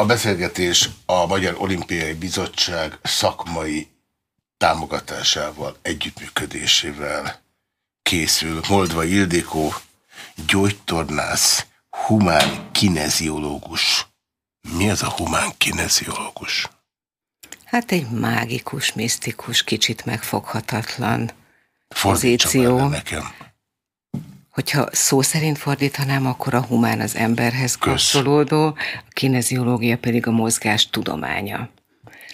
A beszélgetés a Magyar Olimpiai Bizottság szakmai támogatásával, együttműködésével készül. Moldva Ildikó, gyógytornász, humán kineziológus. Mi az a humán kineziológus? Hát egy mágikus, misztikus, kicsit megfoghatatlan pozíció. nekem. Hogyha szó szerint fordítanám, akkor a humán az emberhez kapcsolódó, a kineziológia pedig a mozgás tudománya.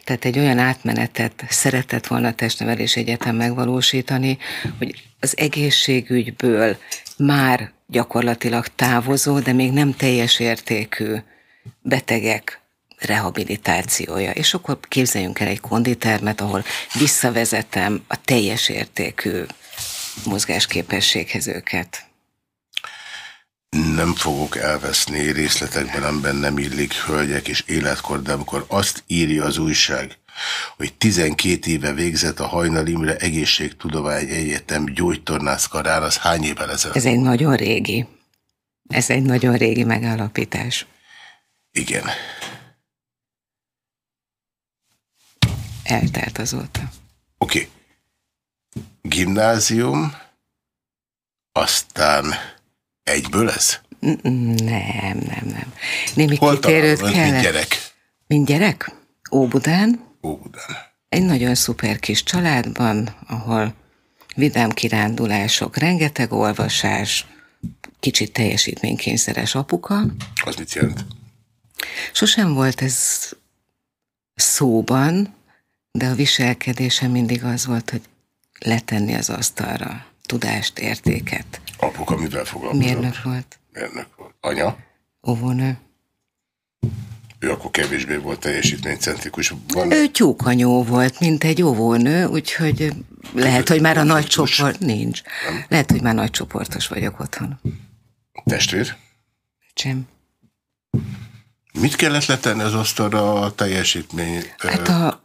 Tehát egy olyan átmenetet szeretett volna a testnevelés egyetem megvalósítani, hogy az egészségügyből már gyakorlatilag távozó, de még nem teljes értékű betegek rehabilitációja. És akkor képzeljünk el egy konditermet, ahol visszavezetem a teljes értékű mozgásképességhez őket. Nem fogok elveszni részletekben, amiben nem illik hölgyek és életkor, de amikor azt írja az újság, hogy 12 éve végzett a Hajnal Imre Egészségtudomány Egyetem gyógytornász karán, az hány évvel ezelőtt? Ez egy nagyon régi. Ez egy nagyon régi megállapítás. Igen. Eltelt azóta. Oké. Okay. Gimnázium, aztán egyből ez? Nem, nem, nem. Némi Hol kitérőt kellett. Mint gyerek? Mint gyerek? Óbudán. Óbudán. Egy nagyon szuper kis családban, ahol vidám kirándulások, rengeteg olvasás, kicsit teljesítménykényszeres apuka. Az mit jelent? Sosem volt ez szóban, de a viselkedése mindig az volt, hogy letenni az asztalra tudást, értéket. Apuka mivel foglalkozott? Mérnök volt. Mérnök volt. Anya? Óvónő. Ő akkor kevésbé volt teljesítménycentrikus. Van... Ő tyúkanyó volt, mint egy óvónő, úgyhogy lehet, hogy már a nagy csoport... Nincs. Nem? Lehet, hogy már nagy csoportos vagyok otthon. Testvér? Sem. Mit kellett letenni az asztalra a teljesítmény hát a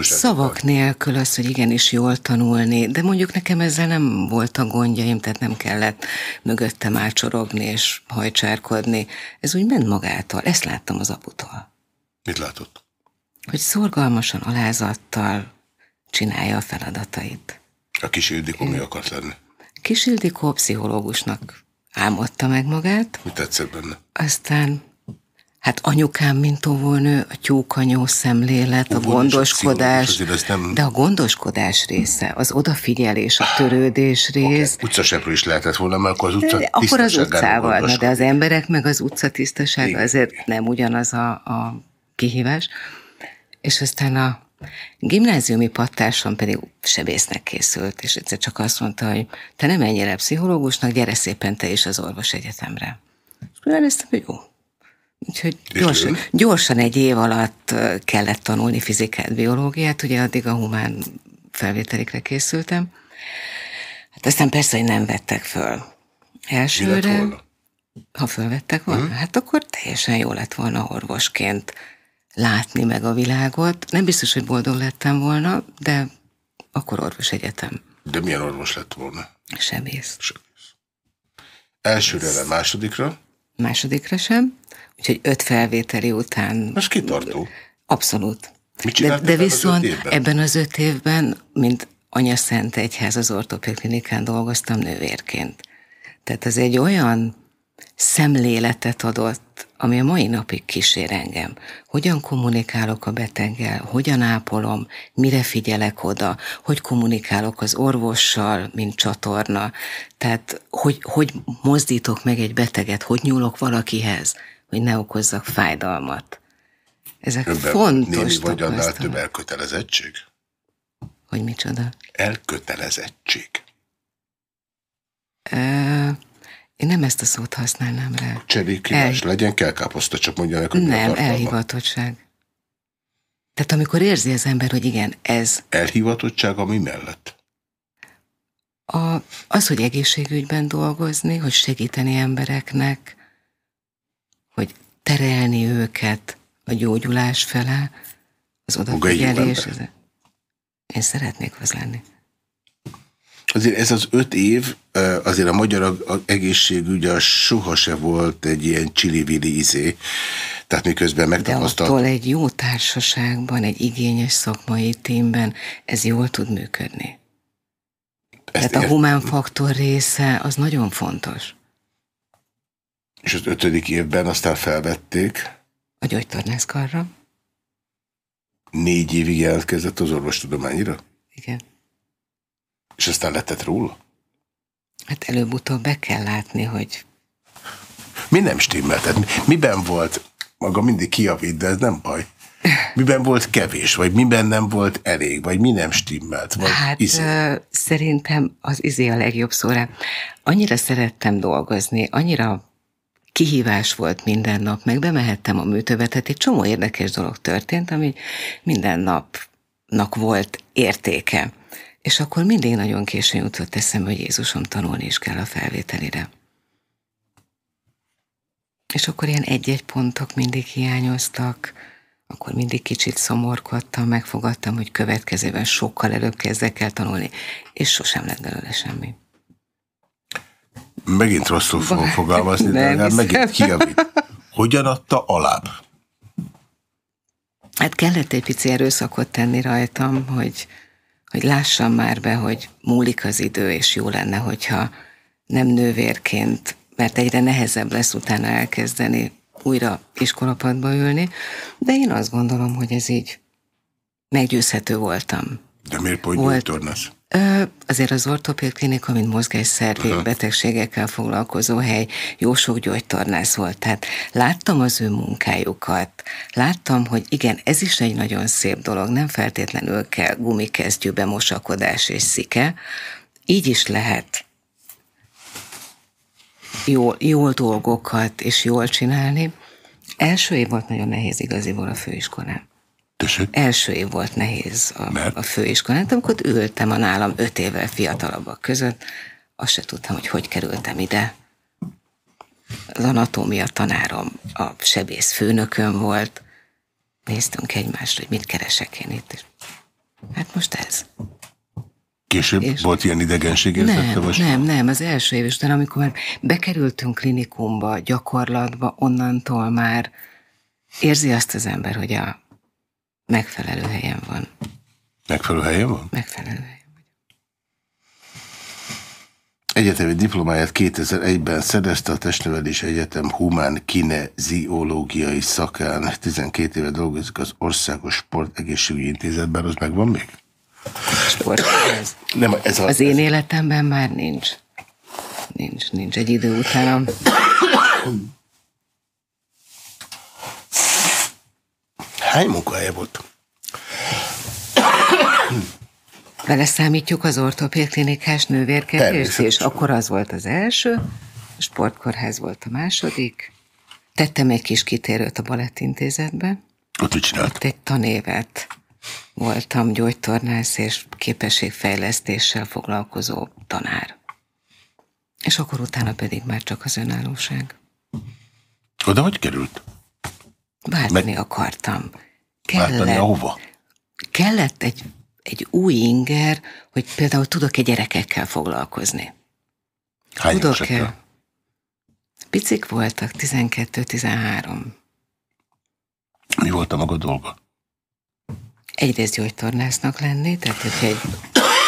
szavak nélkül az, hogy igenis jól tanulni, de mondjuk nekem ezzel nem volt a gondjaim, tehát nem kellett mögöttem ácsorogni és hajcsárkodni. Ez úgy ment magától. Ezt láttam az aputól. Mit látott? Hogy szorgalmasan, alázattal csinálja a feladatait. A kis Ildikó mi akart lenni? Kis Ildikó pszichológusnak álmodta meg magát. Mi tetszett benne? Aztán Hát anyukám, mint óvónő, a tyúkanyó szemlélet, a gondoskodás, nem... de a gondoskodás része, az odafigyelés, a törődés rész. Okay. Utcaseprő is lehetett volna, mert akkor az utca de, Akkor az utcával, de az emberek meg az utca tisztasága azért nem ugyanaz a, a kihívás. És aztán a gimnáziumi pattársam pedig sebésznek készült, és egyszer csak azt mondta, hogy te nem ennyire pszichológusnak, gyere szépen te is az orvos egyetemre. És elnéztem, hogy jó, Úgyhogy gyorsan, gyorsan egy év alatt kellett tanulni fizikát, biológiát, ugye addig a humán felvételikre készültem. Hát aztán persze, hogy nem vettek föl. Elsőre, ha fölvettek volna, hmm. hát akkor teljesen jó lett volna orvosként látni meg a világot. Nem biztos, hogy boldog lettem volna, de akkor orvos egyetem. De milyen orvos lett volna? Sebész. Sebész. Elsőre, másodikra? Másodikra sem. Úgyhogy öt felvételi után... Ez kitartó. Abszolút. Mit de, de viszont az ebben az öt évben, mint Anya Szent Egyház az ortopédklinikán dolgoztam nővérként. Tehát ez egy olyan szemléletet adott, ami a mai napig kísér engem. Hogyan kommunikálok a beteggel, hogyan ápolom, mire figyelek oda, hogy kommunikálok az orvossal, mint csatorna. Tehát, hogy, hogy mozdítok meg egy beteget, hogy nyúlok valakihez, hogy ne okozzak fájdalmat. Ezek Önben fontos némi vagy annál több elkötelezettség? Hogy micsoda? Elkötelezettség. Ö, én nem ezt a szót használnám rá. Cserékívás El... legyen, kell káposzta, csak mondja hogy Nem, elhivatottság. Tehát amikor érzi az ember, hogy igen, ez... Elhivatottság ami mellett? A, az, hogy egészségügyben dolgozni, hogy segíteni embereknek, hogy terelni őket a gyógyulás fele, az odafigyelés. Én szeretnék az lenni. Azért ez az öt év, azért a magyar egészségügy az soha se volt egy ilyen csili izé. Tehát miközben megtapasztalt... De attól egy jó társaságban, egy igényes szakmai témben ez jól tud működni. Ezt Tehát a humán faktor része az nagyon fontos. És az ötödik évben aztán felvették? A gyógytornászkarra. Négy évig jelentkezett az orvostudományira? Igen. És aztán letett róla? Hát előbb-utóbb be kell látni, hogy... Mi nem stimmelt? Tehát miben volt, maga mindig kiavít, de ez nem baj. Miben volt kevés, vagy miben nem volt elég, vagy mi nem stimmelt? Vagy hát izé? szerintem az izé a legjobb szóra. Annyira szerettem dolgozni, annyira kihívás volt minden nap, meg bemehettem a műtövetet, egy csomó érdekes dolog történt, ami minden napnak volt értéke. És akkor mindig nagyon későn jutott eszembe, hogy Jézusom tanulni is kell a felvételire. És akkor ilyen egy-egy pontok mindig hiányoztak, akkor mindig kicsit szomorkodtam, megfogadtam, hogy következőben sokkal előbb kezdek el tanulni, és sosem lett belőle semmi. Megint rosszul fogom fogalmazni, de nem, megint kiavít. Hogyan adta alább? Hát kellett egy pici erőszakot tenni rajtam, hogy, hogy lássam már be, hogy múlik az idő, és jó lenne, hogyha nem nővérként, mert egyre nehezebb lesz utána elkezdeni újra iskolapadba ülni, de én azt gondolom, hogy ez így meggyőzhető voltam. De miért pont Volt, tornasz? Azért az ortopéd klinika, mint mozgásszervi uh-huh. betegségekkel foglalkozó hely, jó sok gyógytornász volt. Tehát láttam az ő munkájukat, láttam, hogy igen, ez is egy nagyon szép dolog, nem feltétlenül kell gumikezdjűbe mosakodás és szike, így is lehet jól, jól dolgokat és jól csinálni. Első év volt nagyon nehéz igaziból a főiskolán. Tessék? Első év volt nehéz a, a főiskolán, amikor ültem a nálam öt évvel fiatalabbak között, azt se tudtam, hogy hogy kerültem ide. Az anatómia tanárom, a sebész főnököm volt, néztünk egymást, hogy mit keresek én itt. Hát most ez. Később és volt ilyen idegenség érzete? Nem, vagy nem, nem, az első év de amikor már bekerültünk klinikumba, gyakorlatba, onnantól már érzi azt az ember, hogy a megfelelő helyen van. Megfelelő helyen van? Megfelelő helyen vagy. Egyetemi diplomáját 2001-ben szerezte a Testnevelés Egyetem humán kineziológiai szakán. 12 éve dolgozik az Országos Sport Egészségügyi Intézetben, az megvan még? Sport. Ez. Nem, ez a, az én életemben már nincs. Nincs, nincs. Egy idő után a... Hány munkahelye volt? Vele számítjuk az ortopédklinikás nővérkedést, és akkor az volt az első, a sportkórház volt a második. Tettem egy kis kitérőt a balettintézetbe. Ott mit csinált? Ott egy tanévet voltam gyógytornász és képességfejlesztéssel foglalkozó tanár. És akkor utána pedig már csak az önállóság. Oda hogy került? Váltani Meg... akartam. Kellett, Váltani ahova? Kellett egy, egy új inger, hogy például tudok-e gyerekekkel foglalkozni. Hány tudok-e? Picik voltak, 12-13. Mi volt a maga dolga? egyrészt gyógytornásznak lenni, tehát hogy egy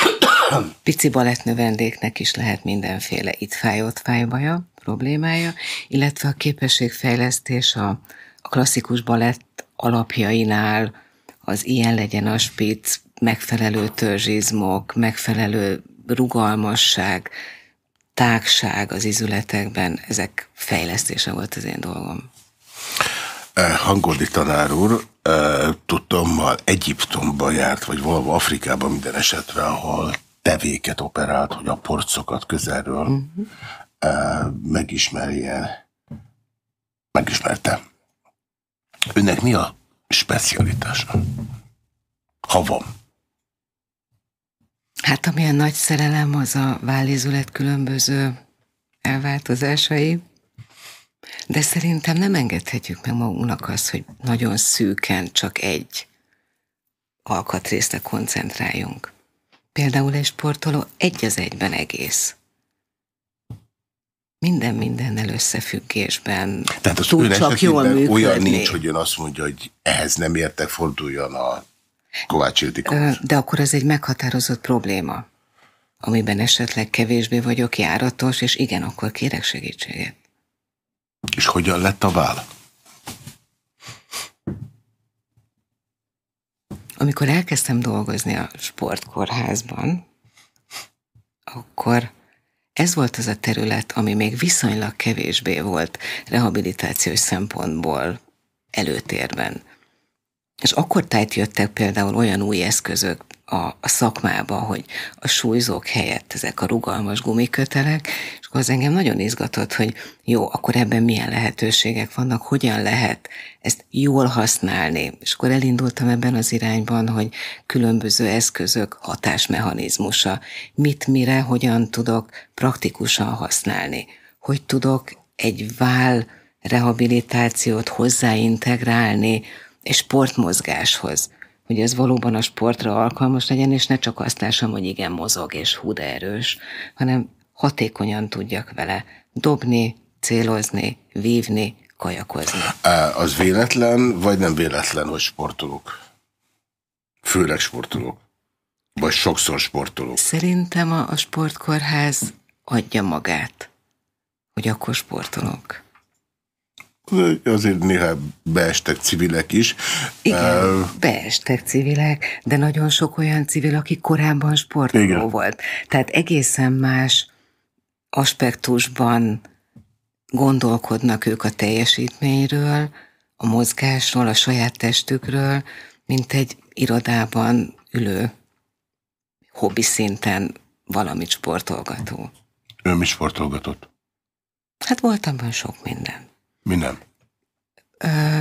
pici balettnövendéknek is lehet mindenféle itt fáj, ott fáj baja, problémája, illetve a képességfejlesztés a, a klasszikus balett alapjainál az ilyen legyen a spic, megfelelő törzsizmok, megfelelő rugalmasság, tágság az izületekben, ezek fejlesztése volt az én dolgom. Eh, Hangoldi tanár úr, eh, tudtommal Egyiptomban járt, vagy valahol Afrikában minden esetre, ahol tevéket operált, hogy a porcokat közelről uh mhm. eh, -huh. megismerjen. Megismertem. Önnek mi a specialitása? Ha van. Hát amilyen nagy szerelem, az a vállézület különböző elváltozásai. De szerintem nem engedhetjük meg magunknak azt, hogy nagyon szűken csak egy alkatrészre koncentráljunk. Például egy sportoló egy az egyben egész. Minden mindennel összefüggésben Tehát az tud csak jól működni. olyan nincs, hogy ön azt mondja, hogy ehhez nem értek, forduljon a Kovács Ildikóhoz. De akkor ez egy meghatározott probléma, amiben esetleg kevésbé vagyok járatos, és igen, akkor kérek segítséget. És hogyan lett a vál? Amikor elkezdtem dolgozni a sportkórházban, akkor ez volt az a terület, ami még viszonylag kevésbé volt rehabilitációs szempontból előtérben. És akkor tájt jöttek például olyan új eszközök a, a szakmába, hogy a súlyzók helyett ezek a rugalmas gumikötelek, akkor az engem nagyon izgatott, hogy jó, akkor ebben milyen lehetőségek vannak, hogyan lehet ezt jól használni. És akkor elindultam ebben az irányban, hogy különböző eszközök hatásmechanizmusa, mit, mire, hogyan tudok praktikusan használni, hogy tudok egy vál rehabilitációt hozzáintegrálni és sportmozgáshoz, hogy ez valóban a sportra alkalmas legyen, és ne csak azt lássam, hogy igen, mozog és hú, de erős, hanem hatékonyan tudjak vele dobni, célozni, vívni, kajakozni. Az véletlen, vagy nem véletlen, hogy sportolok? Főleg sportolok. Vagy sokszor sportolok? Szerintem a, a sportkórház adja magát, hogy akkor sportolok azért néha beestek civilek is. Igen, uh, beestek civilek, de nagyon sok olyan civil, aki korábban sportoló igen. volt. Tehát egészen más aspektusban gondolkodnak ők a teljesítményről, a mozgásról, a saját testükről, mint egy irodában ülő hobbi szinten valamit sportolgató. Ő mi sportolgatott? Hát voltam abban sok minden. Mi nem? Ö,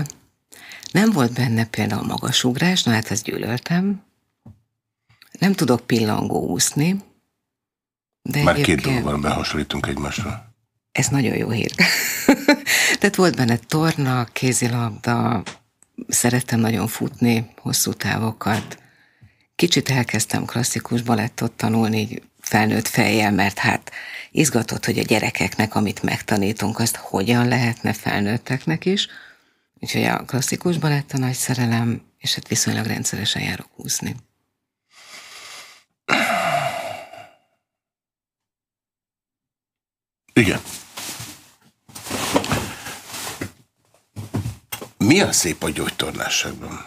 nem volt benne például magasugrás, na hát ezt gyűlöltem. Nem tudok pillangó úszni. De Már két dologban behasonlítunk egymásra. Ez nagyon jó hír. Tehát volt benne torna, kézilabda, szerettem nagyon futni, hosszú távokat. Kicsit elkezdtem klasszikus balettot tanulni, így felnőtt fejjel, mert hát izgatott, hogy a gyerekeknek, amit megtanítunk, azt hogyan lehetne felnőtteknek is. Úgyhogy a klasszikus balett a nagy szerelem, és hát viszonylag rendszeresen járok úszni. Igen. Mi a szép a gyógytornásságban?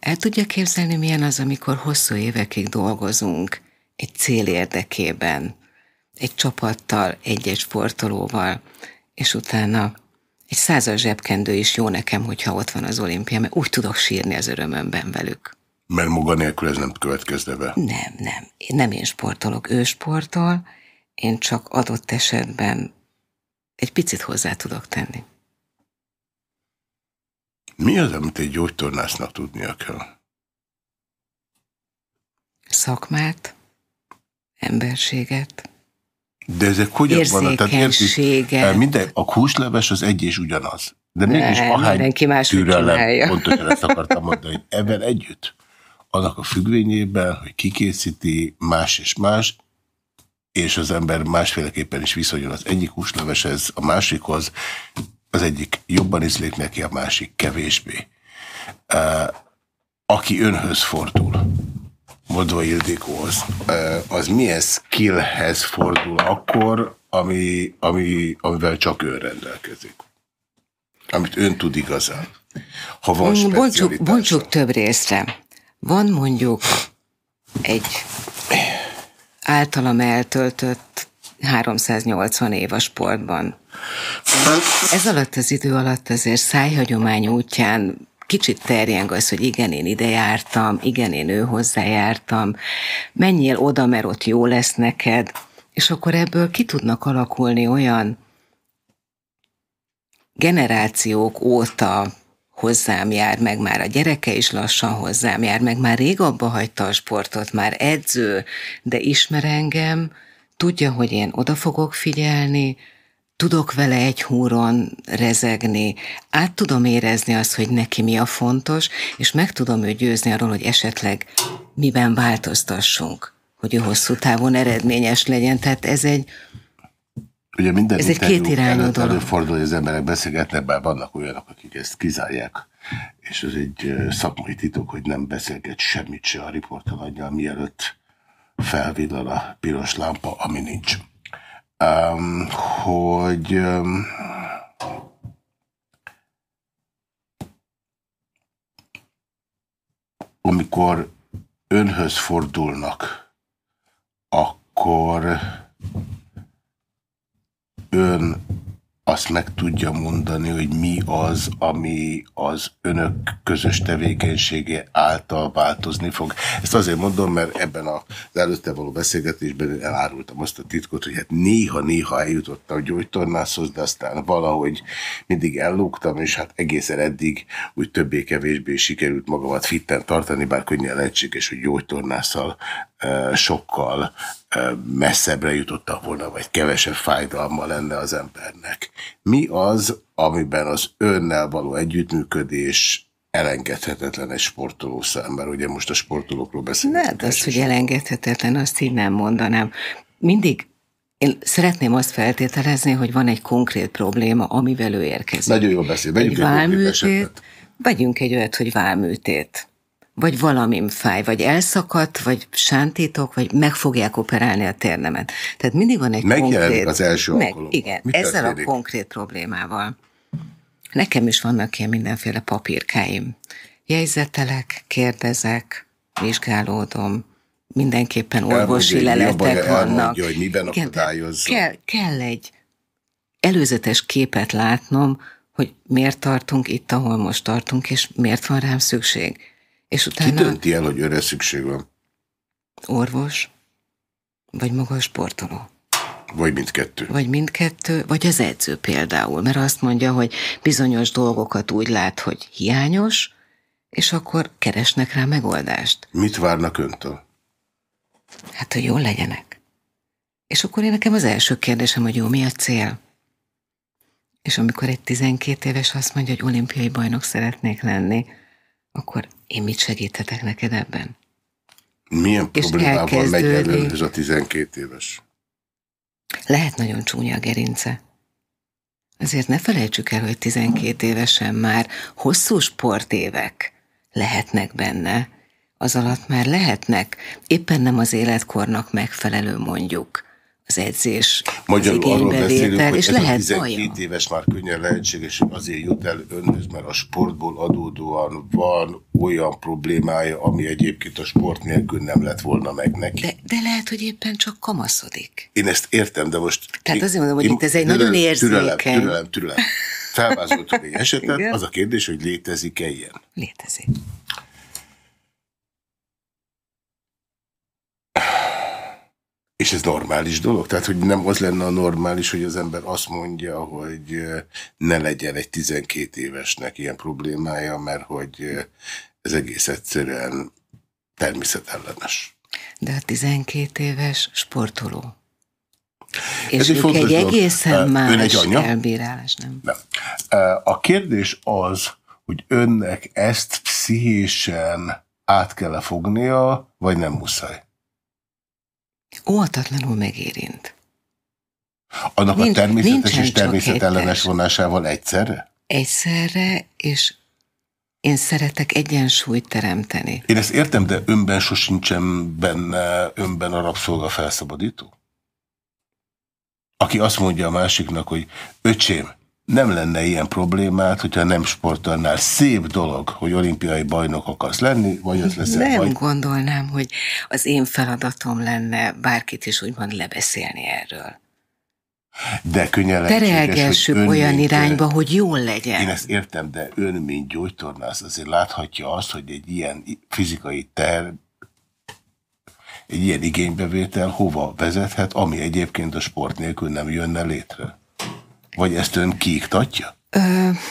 El tudja képzelni, milyen az, amikor hosszú évekig dolgozunk egy cél érdekében, egy csapattal, egy-egy sportolóval, és utána egy százas zsebkendő is jó nekem, hogyha ott van az olimpia, mert úgy tudok sírni az örömömben velük. Mert maga nélkül ez nem következne be? Nem, nem. Én nem én sportolok, ő sportol, én csak adott esetben egy picit hozzá tudok tenni. Mi az, amit egy gyógytornásznak tudnia kell? Szakmát, emberséget, De ezek hogyan vannak? Tehát érti, eh, minden, a húsleves az egy és ugyanaz. De mégis ne, ahány türelem, pontosan ezt akartam mondani, hogy ebben együtt, annak a függvényében, hogy kikészíti más és más, és az ember másféleképpen is viszonyul az egyik húsleveshez, a másikhoz, az egyik jobban ízlik neki, a másik kevésbé. Aki önhöz fordul, Modva Ildikóhoz, az milyen skillhez fordul akkor, ami, ami, amivel csak ő rendelkezik? Amit ön tud igazán. Ha van mm, bontsuk, bontsuk több részre. Van mondjuk egy általam eltöltött 380 év a sportban. Ez alatt az idő alatt azért szájhagyomány útján kicsit terjeng az, hogy igen, én ide jártam, igen, én ő hozzájártam, menjél oda, mert ott jó lesz neked, és akkor ebből ki tudnak alakulni olyan generációk óta hozzám jár, meg már a gyereke is lassan hozzám jár, meg már rég abba hagyta a sportot, már edző, de ismer engem, tudja, hogy én oda fogok figyelni, tudok vele egy húron rezegni, át tudom érezni azt, hogy neki mi a fontos, és meg tudom ő győzni arról, hogy esetleg miben változtassunk, hogy ő hosszú távon eredményes legyen. Tehát ez egy Ugye minden Ez egy két irányú dolog. Előfordul, hogy az emberek beszélgetnek, bár vannak olyanok, akik ezt kizárják, és ez egy szakmai titok, hogy nem beszélget semmit se a riportalannyal, mielőtt felvillal a piros lámpa, ami nincs. Um, hogy um, amikor önhöz fordulnak, akkor ön azt meg tudja mondani, hogy mi az, ami az önök közös tevékenysége által változni fog. Ezt azért mondom, mert ebben az előtte való beszélgetésben elárultam azt a titkot, hogy hát néha-néha eljutottam a gyógytornászhoz, de aztán valahogy mindig ellógtam, és hát egészen eddig úgy többé-kevésbé sikerült magamat fitten tartani, bár könnyen lehetséges, hogy gyógytornásszal sokkal messzebbre jutottak volna, vagy kevesebb fájdalma lenne az embernek. Mi az, amiben az önnel való együttműködés elengedhetetlen egy sportoló számára? Ugye most a sportolókról beszélünk. Nem, az, hogy elengedhetetlen, azt így nem mondanám. Mindig én szeretném azt feltételezni, hogy van egy konkrét probléma, amivel ő érkezik. Nagyon jól beszél. Vegyünk egy, egy válműtét, vegyünk egy olyat, hogy válműtét vagy valamim fáj, vagy elszakadt, vagy sántítok, vagy meg fogják operálni a térnemet. Tehát mindig van egy Megjelenik konkrét... az első meg, Igen, Mit ezzel történik? a konkrét problémával. Nekem is vannak ilyen mindenféle papírkáim. Jegyzetelek, kérdezek, vizsgálódom, mindenképpen orvosi elmondja, leletek vannak. Elmondja, hogy miben Igen, akadályozza. Kell, kell egy előzetes képet látnom, hogy miért tartunk itt, ahol most tartunk, és miért van rám szükség. És utána... Ki dönti el, hogy őre szükség van? Orvos, vagy maga a sportoló. Vagy mindkettő. Vagy mindkettő, vagy az edző például, mert azt mondja, hogy bizonyos dolgokat úgy lát, hogy hiányos, és akkor keresnek rá megoldást. Mit várnak öntől? Hát, hogy jól legyenek. És akkor én nekem az első kérdésem, hogy jó, mi a cél? És amikor egy 12 éves azt mondja, hogy olimpiai bajnok szeretnék lenni, akkor én mit segíthetek neked ebben? Milyen és problémával megy elő ez a 12 éves? Lehet nagyon csúnya a gerince. Azért ne felejtsük el, hogy 12 évesen már hosszú sportévek lehetnek benne, az alatt már lehetnek, éppen nem az életkornak megfelelő mondjuk az edzés, Magyarul az arról beszélünk, hogy és ez lehet a 12 baja. éves már könnyen lehetséges, azért jut el önhöz, mert a sportból adódóan van olyan problémája, ami egyébként a sport nélkül nem lett volna meg neki. De, de lehet, hogy éppen csak kamaszodik. Én ezt értem, de most... Tehát azért mondom, hogy én, itt ez egy türelem, nagyon érzékeny... Türelem, türelem, türelem. Felvázoltuk egy esetet, Igen. az a kérdés, hogy létezik-e ilyen? Létezik. És ez normális dolog? Tehát, hogy nem az lenne a normális, hogy az ember azt mondja, hogy ne legyen egy 12 évesnek ilyen problémája, mert hogy ez egész egyszerűen természetellenes. De a 12 éves sportoló. És ez egy, fontos egy egészen dolog. más Ön egy anya? elbírálás, nem? nem? A kérdés az, hogy önnek ezt pszichésen át kell -e fognia, vagy nem muszáj? Óhatatlanul megérint. Annak nincs, a természetes és természetellenes vonásával egyszerre? Egyszerre, és én szeretek egyensúlyt teremteni. Én ezt értem, de önben sosincsen benne, önben a rabszolga felszabadító? Aki azt mondja a másiknak, hogy öcsém, nem lenne ilyen problémát, hogyha nem sportolnál. Szép dolog, hogy olimpiai bajnok akarsz lenni, vagy az lesz Nem vagy... gondolnám, hogy az én feladatom lenne bárkit is úgymond lebeszélni erről. De könnyen Terelgessük olyan mint, irányba, hogy jól legyen. Én ezt értem, de ön, mint gyógytornász, azért láthatja azt, hogy egy ilyen fizikai ter, egy ilyen igénybevétel hova vezethet, ami egyébként a sport nélkül nem jönne létre. Vagy ezt ön kiiktatja? Ö,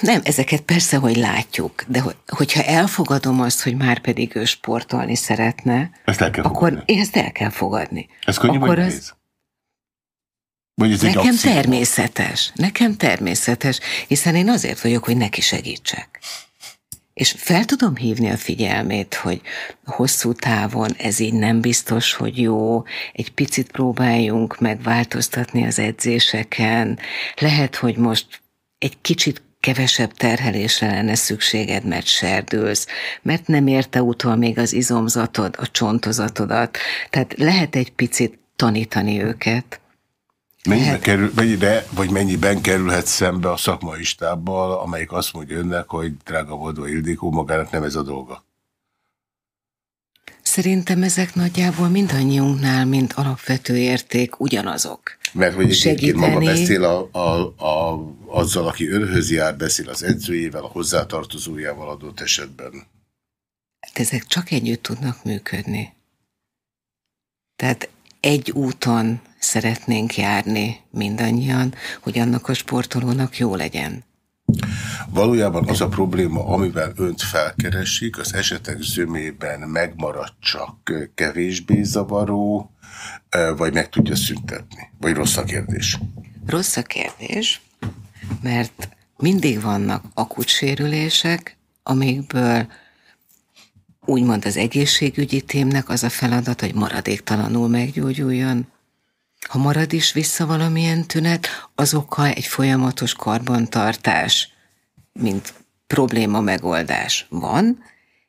nem, ezeket persze, hogy látjuk, de hogyha elfogadom azt, hogy már pedig ő sportolni szeretne, ezt el kell akkor fogadni. ezt el kell fogadni. Ez könnyű akkor vagy az... Vagy ez nekem egy természetes, nekem természetes, hiszen én azért vagyok, hogy neki segítsek. És fel tudom hívni a figyelmét, hogy hosszú távon ez így nem biztos, hogy jó, egy picit próbáljunk megváltoztatni az edzéseken, lehet, hogy most egy kicsit kevesebb terhelésre lenne szükséged, mert serdülsz, mert nem érte utol még az izomzatod, a csontozatodat. Tehát lehet egy picit tanítani őket. Mennyibe lehet... kerül, mennyire, vagy mennyiben kerülhet szembe a szakmai stábbal, amelyik azt mondja önnek, hogy drága Vodó Ildikó, magának nem ez a dolga? Szerintem ezek nagyjából mindannyiunknál, mint alapvető érték ugyanazok. Mert hogy egyébként maga beszél a, a, a, azzal, aki önhöz jár, beszél az edzőjével, a hozzátartozójával adott esetben. Hát ezek csak együtt tudnak működni. Tehát egy úton szeretnénk járni mindannyian, hogy annak a sportolónak jó legyen. Valójában az a probléma, amivel önt felkeresik, az esetek zömében megmarad csak kevésbé zavaró, vagy meg tudja szüntetni? Vagy rossz a kérdés? Rossz a kérdés, mert mindig vannak akut sérülések, amikből úgymond az egészségügyi témnek az a feladat, hogy maradéktalanul meggyógyuljon. Ha marad is vissza valamilyen tünet, azokkal egy folyamatos karbantartás, mint probléma megoldás van,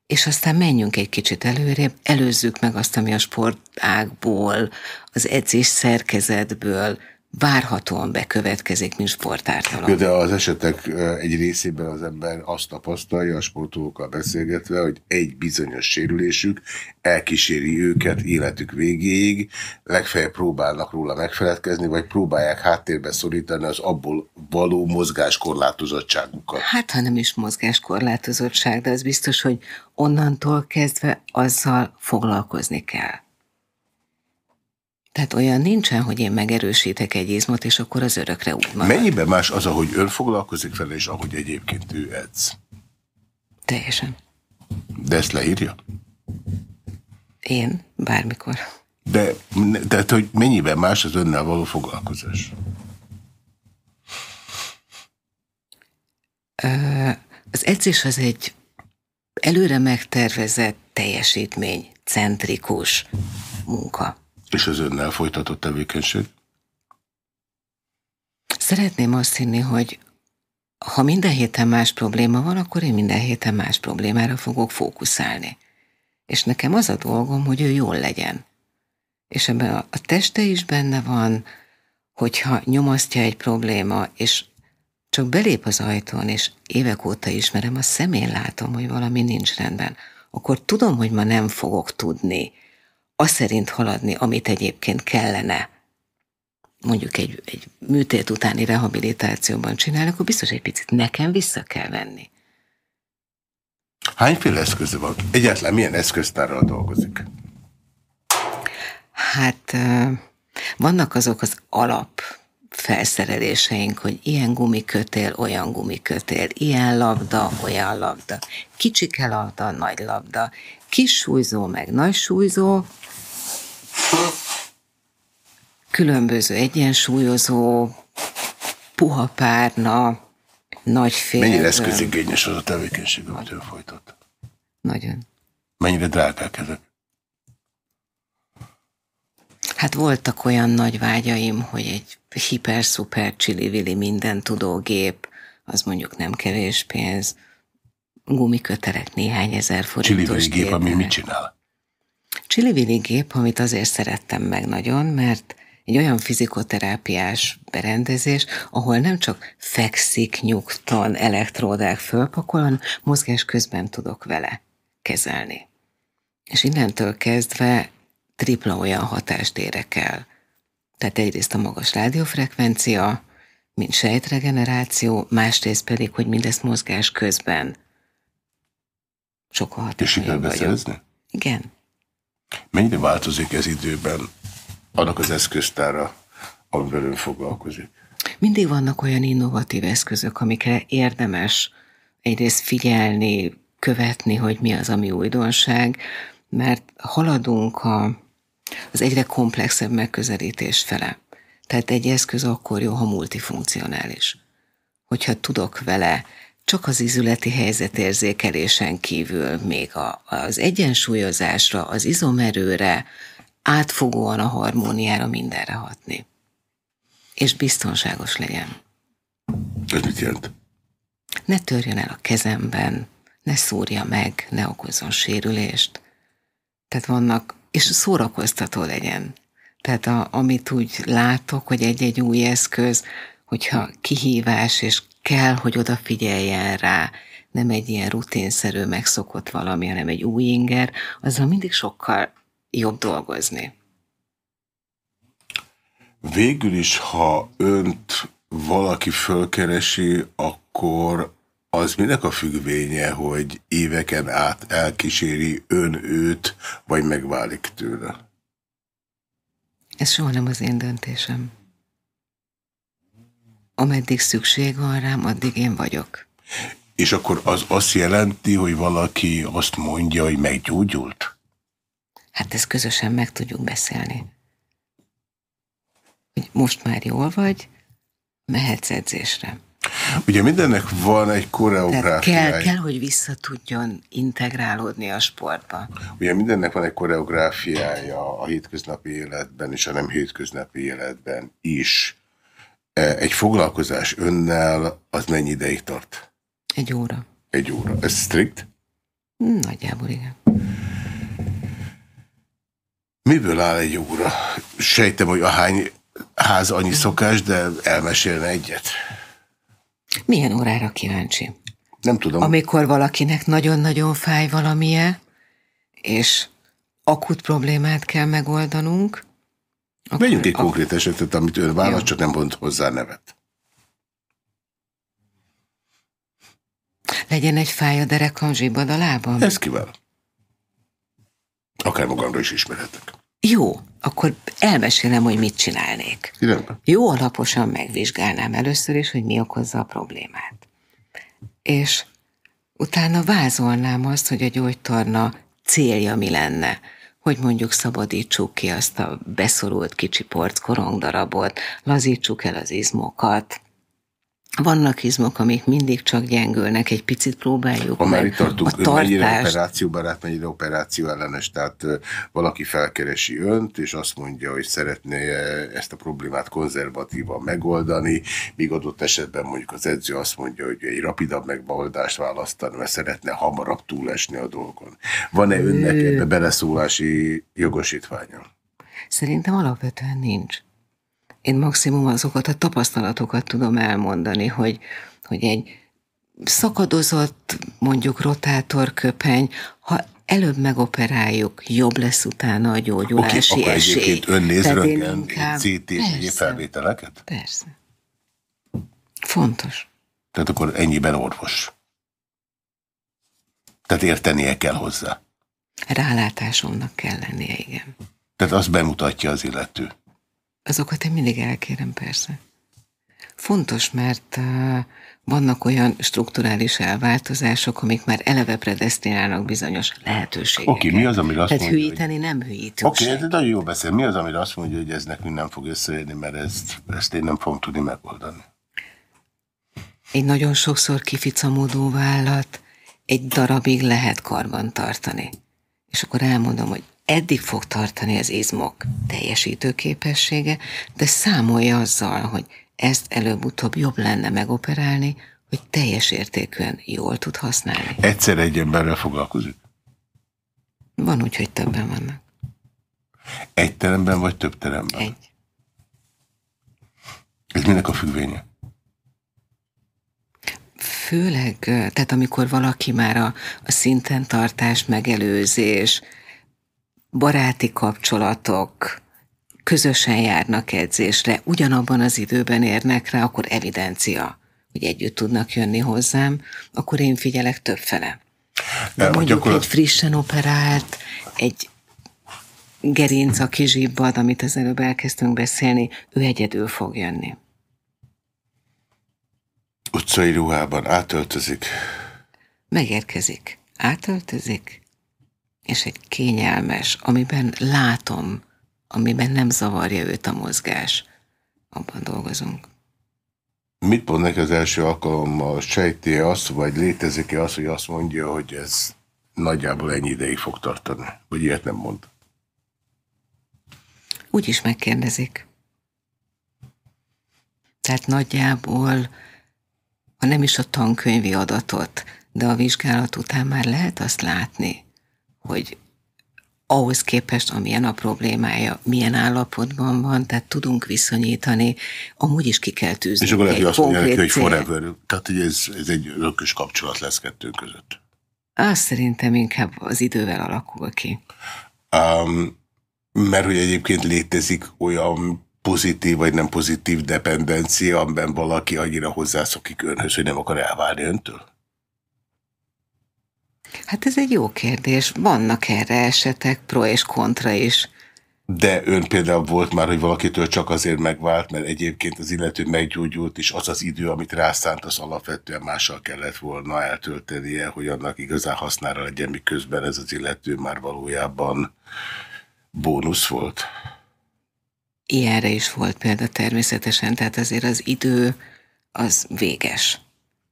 és aztán menjünk egy kicsit előrébb, előzzük meg azt, ami a sportágból, az edzés szerkezetből, várhatóan bekövetkezik, mint sportártalom. De az esetek egy részében az ember azt tapasztalja, a sportolókkal beszélgetve, hogy egy bizonyos sérülésük elkíséri őket életük végéig, legfeljebb próbálnak róla megfeledkezni, vagy próbálják háttérbe szorítani az abból való mozgáskorlátozottságukat. Hát, ha nem is mozgáskorlátozottság, de az biztos, hogy onnantól kezdve azzal foglalkozni kell. Tehát olyan nincsen, hogy én megerősítek egy izmot, és akkor az örökre úgy marad. Mennyiben más az, ahogy ön foglalkozik vele, és ahogy egyébként ő edz? Teljesen. De ezt leírja? Én? Bármikor. De, tehát, hogy mennyiben más az önnel való foglalkozás? Az edzés az egy előre megtervezett teljesítmény, centrikus munka. És az önnel folytatott tevékenység? Szeretném azt hinni, hogy ha minden héten más probléma van, akkor én minden héten más problémára fogok fókuszálni. És nekem az a dolgom, hogy ő jól legyen. És ebben a teste is benne van, hogyha nyomasztja egy probléma, és csak belép az ajtón, és évek óta ismerem, a szemén látom, hogy valami nincs rendben, akkor tudom, hogy ma nem fogok tudni az szerint haladni, amit egyébként kellene mondjuk egy, egy műtét utáni rehabilitációban csinálni, akkor biztos egy picit nekem vissza kell venni. Hányféle eszköze van? Egyáltalán milyen eszköztárral dolgozik? Hát vannak azok az alap felszereléseink, hogy ilyen gumikötél, olyan gumikötél, ilyen labda, olyan labda, kicsike labda, nagy labda, kis súlyzó, meg nagy súlyzó, különböző egyensúlyozó, puha párna, nagy fél. Mennyire eszközigényes az a tevékenység, amit ön folytat? Nagyon. Mennyire drágák ezek? Hát voltak olyan nagy vágyaim, hogy egy hiper-szuper csili-vili minden tudó gép, az mondjuk nem kevés pénz, gumikötelek néhány ezer forintos Csili gép, ami mit csinál? Csili gép, amit azért szerettem meg nagyon, mert egy olyan fizikoterápiás berendezés, ahol nem csak fekszik nyugton elektródák fölpakol, hanem mozgás közben tudok vele kezelni. És innentől kezdve tripla olyan hatást érek el. Tehát egyrészt a magas rádiófrekvencia, mint sejtregeneráció, másrészt pedig, hogy mindezt mozgás közben sokkal hatékonyabb vagyok. Igen. Mennyire változik ez időben annak az eszköztára, amivel ön foglalkozik? Mindig vannak olyan innovatív eszközök, amikre érdemes egyrészt figyelni, követni, hogy mi az, ami újdonság, mert haladunk a, az egyre komplexebb megközelítés fele. Tehát egy eszköz akkor jó, ha multifunkcionális. Hogyha tudok vele csak az izületi helyzetérzékelésen kívül még a, az egyensúlyozásra, az izomerőre, átfogóan a harmóniára mindenre hatni. És biztonságos legyen. Ez mit jelent? Ne törjön el a kezemben, ne szúrja meg, ne okozzon sérülést. Tehát vannak, és szórakoztató legyen. Tehát a, amit úgy látok, hogy egy-egy új eszköz, hogyha kihívás, és kell, hogy odafigyeljen rá, nem egy ilyen rutinszerű, megszokott valami, hanem egy új inger, azzal mindig sokkal jobb dolgozni. Végül is, ha önt valaki fölkeresi, akkor az minek a függvénye, hogy éveken át elkíséri ön őt, vagy megválik tőle? Ez soha nem az én döntésem. Ameddig szükség van rám, addig én vagyok. És akkor az azt jelenti, hogy valaki azt mondja, hogy meggyógyult? Hát ezt közösen meg tudjuk beszélni. Hogy most már jól vagy, mehetsz edzésre. Ugye mindennek van egy koreográfiája. Kell, kell, hogy vissza tudjon integrálódni a sportba. Ugye mindennek van egy koreográfiája a hétköznapi életben és a nem hétköznapi életben is. E, egy foglalkozás önnel az mennyi ideig tart? Egy óra. Egy óra. Ez strikt? Nagyjából igen. Miből áll egy óra? Sejtem, hogy ahány ház annyi szokás, de elmesélne egyet. Milyen órára kíváncsi? Nem tudom. Amikor valakinek nagyon-nagyon fáj valamije, és akut problémát kell megoldanunk. Akkor Vegyünk egy konkrét esetet, amit ön választ, csak nem vont hozzá nevet. Legyen egy fáj a derekam, zsibad a lábam? Ez kivel. Akár magamra is ismerhetek. Jó, akkor elmesélem, hogy mit csinálnék. Rendben. Jó alaposan megvizsgálnám először is, hogy mi okozza a problémát. És utána vázolnám azt, hogy a gyógytorna célja mi lenne, hogy mondjuk szabadítsuk ki azt a beszorult kicsi porc korongdarabot, lazítsuk el az izmokat, vannak izmok, amik mindig csak gyengülnek, egy picit próbáljuk Ha már itt tartunk, a tartást... mennyire operációbarát, mennyire operáció ellenes, tehát valaki felkeresi önt, és azt mondja, hogy szeretné ezt a problémát konzervatívan megoldani, míg adott esetben mondjuk az edző azt mondja, hogy egy rapidabb megoldást választani, mert szeretne hamarabb túlesni a dolgon. Van-e önnek ebbe beleszólási jogosítványa? Szerintem alapvetően nincs. Én maximum azokat a tapasztalatokat tudom elmondani, hogy, hogy egy szakadozott mondjuk rotátorköpeny, ha előbb megoperáljuk, jobb lesz utána a gyógyulási okay, esély. Akkor egyébként ön néz röntgen, CT felvételeket? Persze. Fontos. Tehát akkor ennyiben orvos. Tehát értenie kell hozzá. Rálátásomnak kell lennie, igen. Tehát azt bemutatja az illető. Azokat én mindig elkérem, persze. Fontos, mert uh, vannak olyan strukturális elváltozások, amik már eleve predestinálnak bizonyos lehetőségeket. Oké, okay, mi az, amire azt Tehát mondja, hülyíteni hogy... nem hülyítünk Oké, okay, nagyon jó beszél. Mi az, amire azt mondja, hogy ez nekünk nem fog összejönni, mert ezt, ezt én nem fogom tudni megoldani? Egy nagyon sokszor kificamódó vállat egy darabig lehet karban tartani. És akkor elmondom, hogy eddig fog tartani az izmok teljesítő képessége, de számolja azzal, hogy ezt előbb-utóbb jobb lenne megoperálni, hogy teljes értékűen jól tud használni. Egyszer egy emberrel foglalkozik? Van úgy, hogy többen vannak. Egy teremben vagy több teremben? Egy. Ez minek a függvénye? Főleg, tehát amikor valaki már a, a szinten tartás, megelőzés, baráti kapcsolatok, közösen járnak edzésre, ugyanabban az időben érnek rá, akkor evidencia, hogy együtt tudnak jönni hozzám, akkor én figyelek többfele. De mondjuk gyakorlat... egy frissen operált, egy gerinc, aki zsibbad, amit az előbb elkezdtünk beszélni, ő egyedül fog jönni. Utcai ruhában átöltözik? Megérkezik. Átöltözik, és egy kényelmes, amiben látom, amiben nem zavarja őt a mozgás, abban dolgozunk. Mit mond neki az első alkalommal? Sejti azt, vagy létezik-e az, hogy azt mondja, hogy ez nagyjából ennyi ideig fog tartani? Vagy ilyet nem mond? Úgy is megkérdezik. Tehát nagyjából, ha nem is a tankönyvi adatot, de a vizsgálat után már lehet azt látni, hogy ahhoz képest, amilyen a problémája, milyen állapotban van, tehát tudunk viszonyítani, amúgy is ki kell tűzni. És akkor lehet, hogy azt mondja neki, hogy forever, tehát hogy ez, ez egy örökös kapcsolat lesz kettőnk között. Azt szerintem inkább az idővel alakul ki. Um, mert hogy egyébként létezik olyan pozitív vagy nem pozitív dependencia, amiben valaki annyira hozzászokik önhöz, hogy nem akar elválni öntől? Hát ez egy jó kérdés. Vannak erre esetek, pro és kontra is. De ön például volt már, hogy valakitől csak azért megvált, mert egyébként az illető meggyógyult, és az az idő, amit rászánt, az alapvetően mással kellett volna eltöltenie, hogy annak igazán hasznára legyen, miközben ez az illető már valójában bónusz volt. Ilyenre is volt példa természetesen, tehát azért az idő az véges.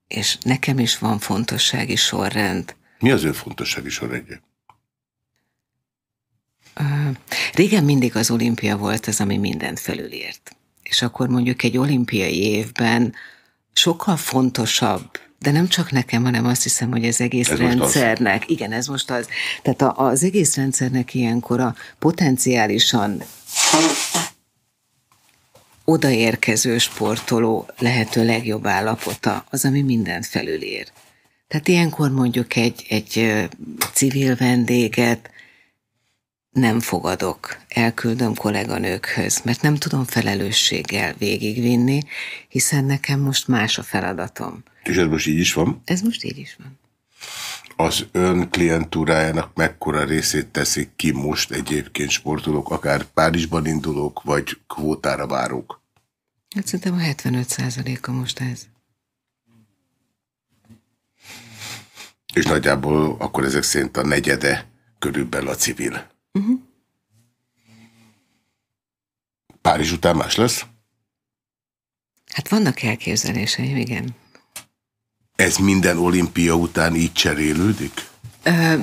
És nekem is van fontossági sorrend. Mi az ő fontossági sorrendje? Régen mindig az olimpia volt az, ami mindent felülért. És akkor mondjuk egy olimpiai évben sokkal fontosabb, de nem csak nekem, hanem azt hiszem, hogy az egész ez rendszernek, igen, ez most az, tehát az egész rendszernek ilyenkor a potenciálisan odaérkező sportoló lehető legjobb állapota az, ami mindent felülér. Tehát ilyenkor mondjuk egy, egy civil vendéget nem fogadok, elküldöm kolléganőkhöz, mert nem tudom felelősséggel végigvinni, hiszen nekem most más a feladatom. És ez most így is van? Ez most így is van. Az ön klientúrájának mekkora részét teszik ki most egyébként sportolók, akár Párizsban indulók, vagy kvótára várók? Hát szerintem a 75 a most ez. És nagyjából akkor ezek szerint a negyede körülbelül a civil. Uh -huh. Párizs után más lesz? Hát vannak elképzeléseim, igen. Ez minden olimpia után így cserélődik?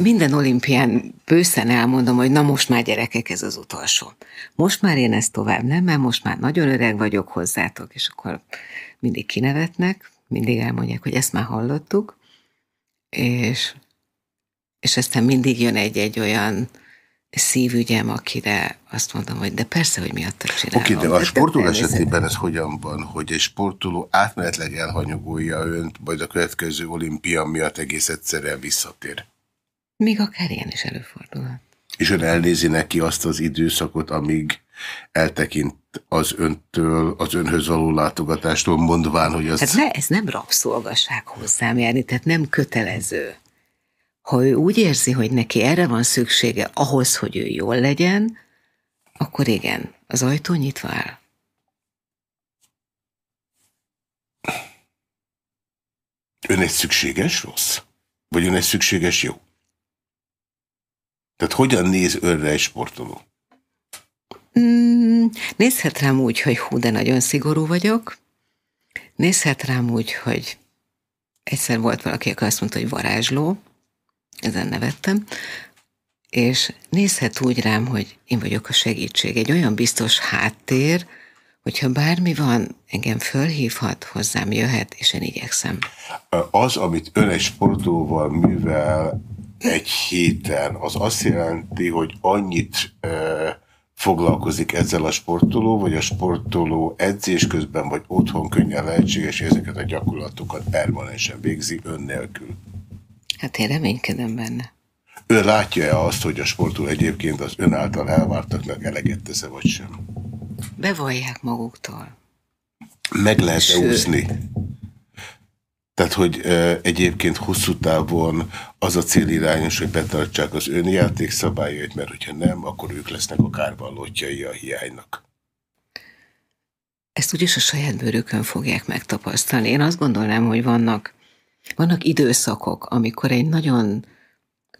Minden olimpián bőszen elmondom, hogy na most már gyerekek, ez az utolsó. Most már én ezt tovább nem, mert most már nagyon öreg vagyok hozzátok, és akkor mindig kinevetnek, mindig elmondják, hogy ezt már hallottuk, és, és aztán mindig jön egy-egy olyan szívügyem, akire azt mondom, hogy de persze, hogy miatt csinálom. Oké, okay, de a sportoló esetében ez hogyan van, hogy egy sportoló átmenetleg elhanyagolja önt, majd a következő olimpia miatt egész egyszerűen visszatér? Még akár ilyen is előfordulhat. És ön elnézi neki azt az időszakot, amíg eltekint az öntől, az önhöz való látogatástól, mondván, hogy az... Hát ne, ez nem rabszolgaság hozzám járni, tehát nem kötelező. Ha ő úgy érzi, hogy neki erre van szüksége ahhoz, hogy ő jól legyen, akkor igen, az ajtó nyitva áll. Ön egy szükséges rossz? Vagy ön egy szükséges jó? Tehát hogyan néz önre egy sportoló? Nézhet rám úgy, hogy hú, de nagyon szigorú vagyok. Nézhet rám úgy, hogy egyszer volt valaki, aki azt mondta, hogy varázsló, ezen nevettem, és nézhet úgy rám, hogy én vagyok a segítség. Egy olyan biztos háttér, hogyha bármi van, engem fölhívhat, hozzám jöhet, és én igyekszem. Az, amit ön egy sportolóval művel egy héten, az azt jelenti, hogy annyit foglalkozik ezzel a sportoló, vagy a sportoló edzés közben, vagy otthon könnyen lehetséges, és ezeket a gyakorlatokat permanensen végzi ön nélkül? Hát én reménykedem benne. Ön látja-e azt, hogy a sportoló egyébként az ön által elvártaknak eleget tesz vagy sem? Bevallják maguktól. Meg lehet-e úszni? Tehát, hogy egyébként hosszú távon az a célirányos, hogy betartsák az önjáték szabályait, mert hogyha nem, akkor ők lesznek a kárvallótjai a hiánynak. Ezt úgyis a saját bőrükön fogják megtapasztalni. Én azt gondolnám, hogy vannak, vannak időszakok, amikor egy nagyon,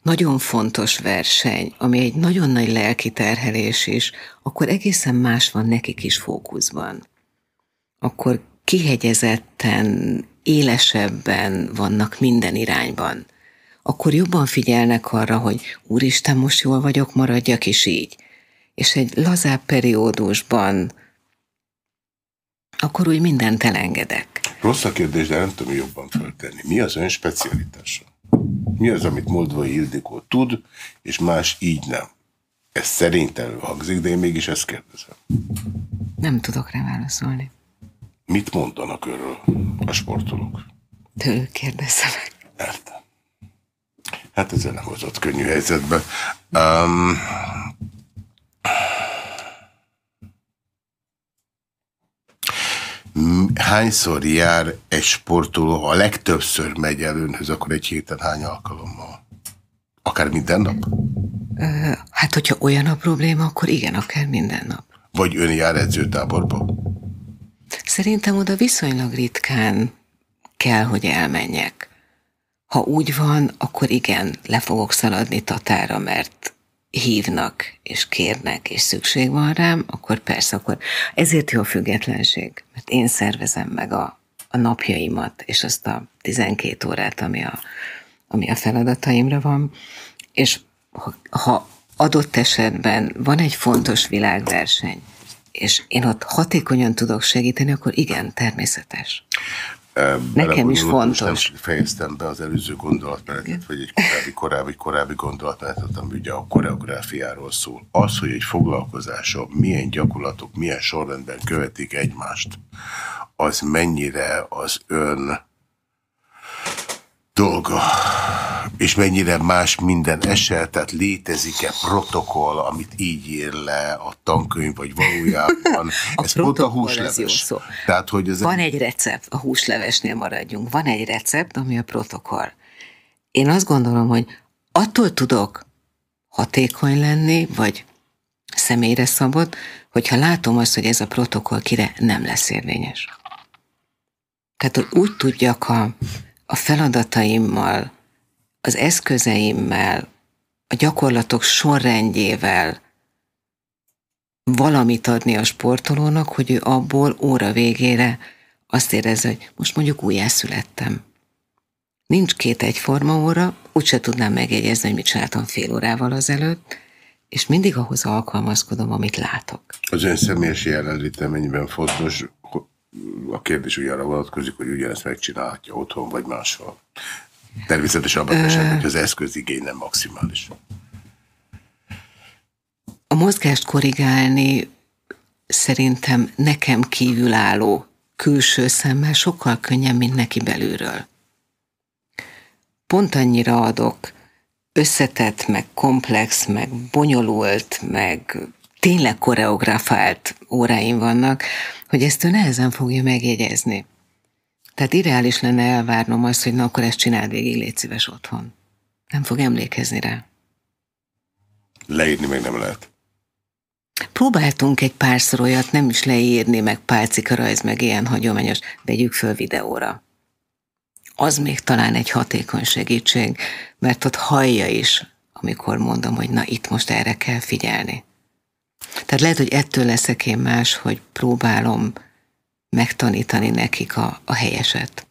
nagyon fontos verseny, ami egy nagyon nagy lelki terhelés is, akkor egészen más van nekik is fókuszban. Akkor kihegyezetten, élesebben vannak minden irányban, akkor jobban figyelnek arra, hogy úristen, most jól vagyok, maradjak is így. És egy lazább periódusban akkor úgy mindent elengedek. Rossz a kérdés, de nem tudom jobban föltenni. Mi az ön specialitása? Mi az, amit Moldvai Ildikó tud, és más így nem? Ez szerintem hangzik, de én mégis ezt kérdezem. Nem tudok rá válaszolni. Mit mondanak őről a sportolók? Tőlük kérdezze meg. Értem. Hát ezzel nem hozott könnyű helyzetbe. Um, hányszor jár egy sportoló, ha a legtöbbször megy el önhöz, akkor egy héten hány alkalommal? Akár minden nap? Hát, hogyha olyan a probléma, akkor igen, akár minden nap. Vagy ön jár edzőtáborba? Szerintem oda viszonylag ritkán kell, hogy elmenjek. Ha úgy van, akkor igen, le fogok szaladni Tatára, mert hívnak, és kérnek, és szükség van rám, akkor persze, akkor ezért jó a függetlenség, mert én szervezem meg a, a napjaimat, és azt a 12 órát, ami a, ami a feladataimra van, és ha, ha adott esetben van egy fontos világverseny, és én ott hatékonyan tudok segíteni, akkor igen, természetes. Nekem is fontos. Nem fejeztem be az előző gondolatmenetet, vagy egy korábbi, korábbi, korábbi gondolatmenetet, ami ugye a koreográfiáról szól. Az, hogy egy foglalkozása milyen gyakorlatok, milyen sorrendben követik egymást, az mennyire az ön dolga, és mennyire más minden eset, tehát létezik-e protokoll, amit így ír le a tankönyv, vagy valójában. a ez pont a húsleves. Tehát, hogy ez Van egy recept, a húslevesnél maradjunk, van egy recept, ami a protokoll. Én azt gondolom, hogy attól tudok hatékony lenni, vagy személyre szabott, hogyha látom azt, hogy ez a protokoll kire nem lesz érvényes. Tehát, hogy úgy tudjak a a feladataimmal, az eszközeimmel, a gyakorlatok sorrendjével valamit adni a sportolónak, hogy ő abból óra végére azt érezze, hogy most mondjuk újjászülettem. Nincs két egyforma óra, úgyse tudnám megjegyezni, hogy mit csináltam fél órával azelőtt, és mindig ahhoz alkalmazkodom, amit látok. Az ön személyes jelenléte mennyiben fontos, a kérdés ugye arra vonatkozik, hogy ugyanezt megcsinálhatja otthon vagy máshol. Természetesen abban esetben, hogy az eszközigény nem maximális. A mozgást korrigálni szerintem nekem kívülálló külső szemmel sokkal könnyebb, mint neki belülről. Pont annyira adok összetett, meg komplex, meg bonyolult, meg tényleg koreografált óráim vannak, hogy ezt ő nehezen fogja megjegyezni. Tehát ideális lenne elvárnom azt, hogy na akkor ezt csináld végig, légy szíves otthon. Nem fog emlékezni rá. Leírni még nem lehet. Próbáltunk egy párszor olyat, nem is leírni, meg pálcika rajz, meg ilyen hagyományos, vegyük föl videóra. Az még talán egy hatékony segítség, mert ott hallja is, amikor mondom, hogy na itt most erre kell figyelni. Tehát lehet, hogy ettől leszek én más, hogy próbálom megtanítani nekik a, a helyeset.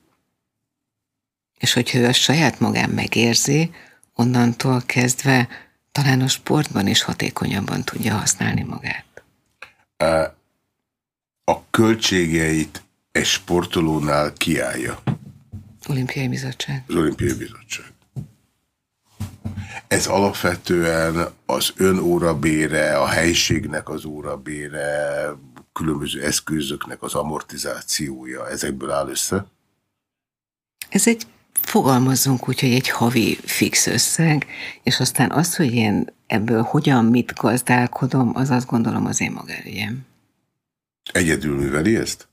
És hogyha ő a saját magán megérzi, onnantól kezdve talán a sportban is hatékonyabban tudja használni magát. A költségeit egy sportolónál kiállja? Olimpiai Bizottság. Az Olimpiai Bizottság. Ez alapvetően az ön órabére, a helységnek az órabére, különböző eszközöknek az amortizációja, ezekből áll össze? Ez egy, fogalmazzunk úgy, hogy egy havi fix összeg, és aztán az, hogy én ebből hogyan, mit gazdálkodom, az azt gondolom az én magánügyem. Egyedül műveli ezt?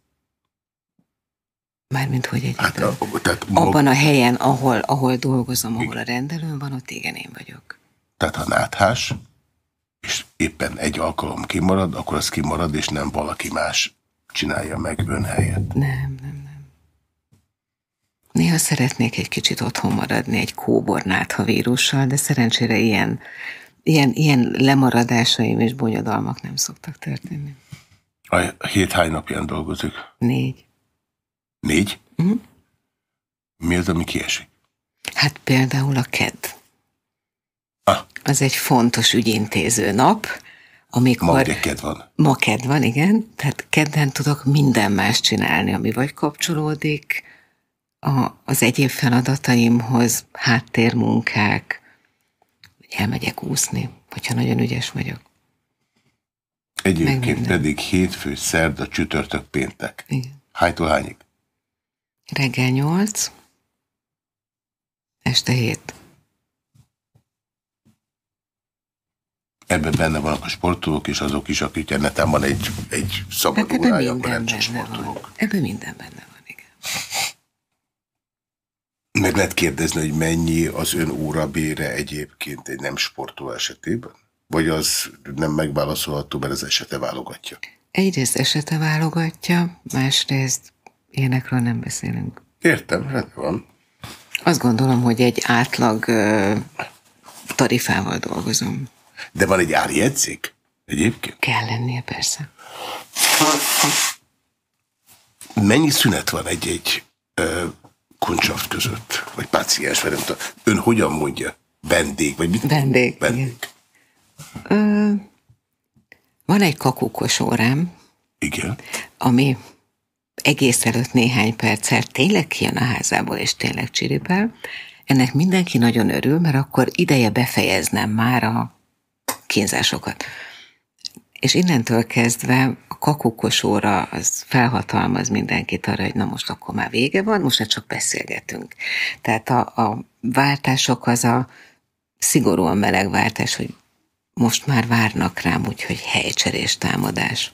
Mármint, hogy egy hát, a, tehát mag... Abban a helyen, ahol, ahol dolgozom, ahol a rendelőn van, ott igen, én vagyok. Tehát ha náthás, és éppen egy alkalom kimarad, akkor az kimarad, és nem valaki más csinálja meg ön helyet. Nem, nem, nem. Néha szeretnék egy kicsit otthon maradni egy kóbor nátha vírussal, de szerencsére ilyen, ilyen, ilyen lemaradásaim és bonyodalmak nem szoktak történni. A hét hány napján dolgozik? Négy. Négy? Uh-huh. Mi az, ami kiesik? Hát például a KED. Az egy fontos ügyintéző nap, amikor... Ma ked van. Ma ked van, igen. Tehát kedden tudok minden más csinálni, ami vagy kapcsolódik a, az egyéb feladataimhoz, háttérmunkák, elmegyek úszni, hogyha nagyon ügyes vagyok. Egyébként pedig hétfő, szerda, csütörtök, péntek. Igen. Hánytól hányig? Reggel nyolc, este hét. Ebben benne vannak a sportolók, és azok is, akik neten van egy, egy szabad hát órája, akkor nem csak sportolók. Van. Ebben minden benne van, igen. Meg lehet kérdezni, hogy mennyi az ön órabére egyébként egy nem sportoló esetében? Vagy az nem megválaszolható, mert az esete válogatja? Egyrészt esete válogatja, másrészt ilyenekről nem beszélünk. Értem, hát van. Azt gondolom, hogy egy átlag tarifával dolgozom. De van egy árjegyzék egyébként? Kell lennie, persze. Mennyi szünet van egy-egy kuncsaft között? Vagy páciens, vagy nem tudom. Ön hogyan mondja? Vendég, vagy mit? Vendég, Vendég. Ö, van egy kakukos órám. Igen. Ami egész előtt néhány perccel tényleg kijön a házából, és tényleg csiripel. Ennek mindenki nagyon örül, mert akkor ideje befejeznem már a kínzásokat. És innentől kezdve a kakukos óra az felhatalmaz mindenkit arra, hogy na most akkor már vége van, most már csak beszélgetünk. Tehát a, a váltások az a szigorúan meleg váltás, hogy most már várnak rám, úgyhogy helycserés támadás.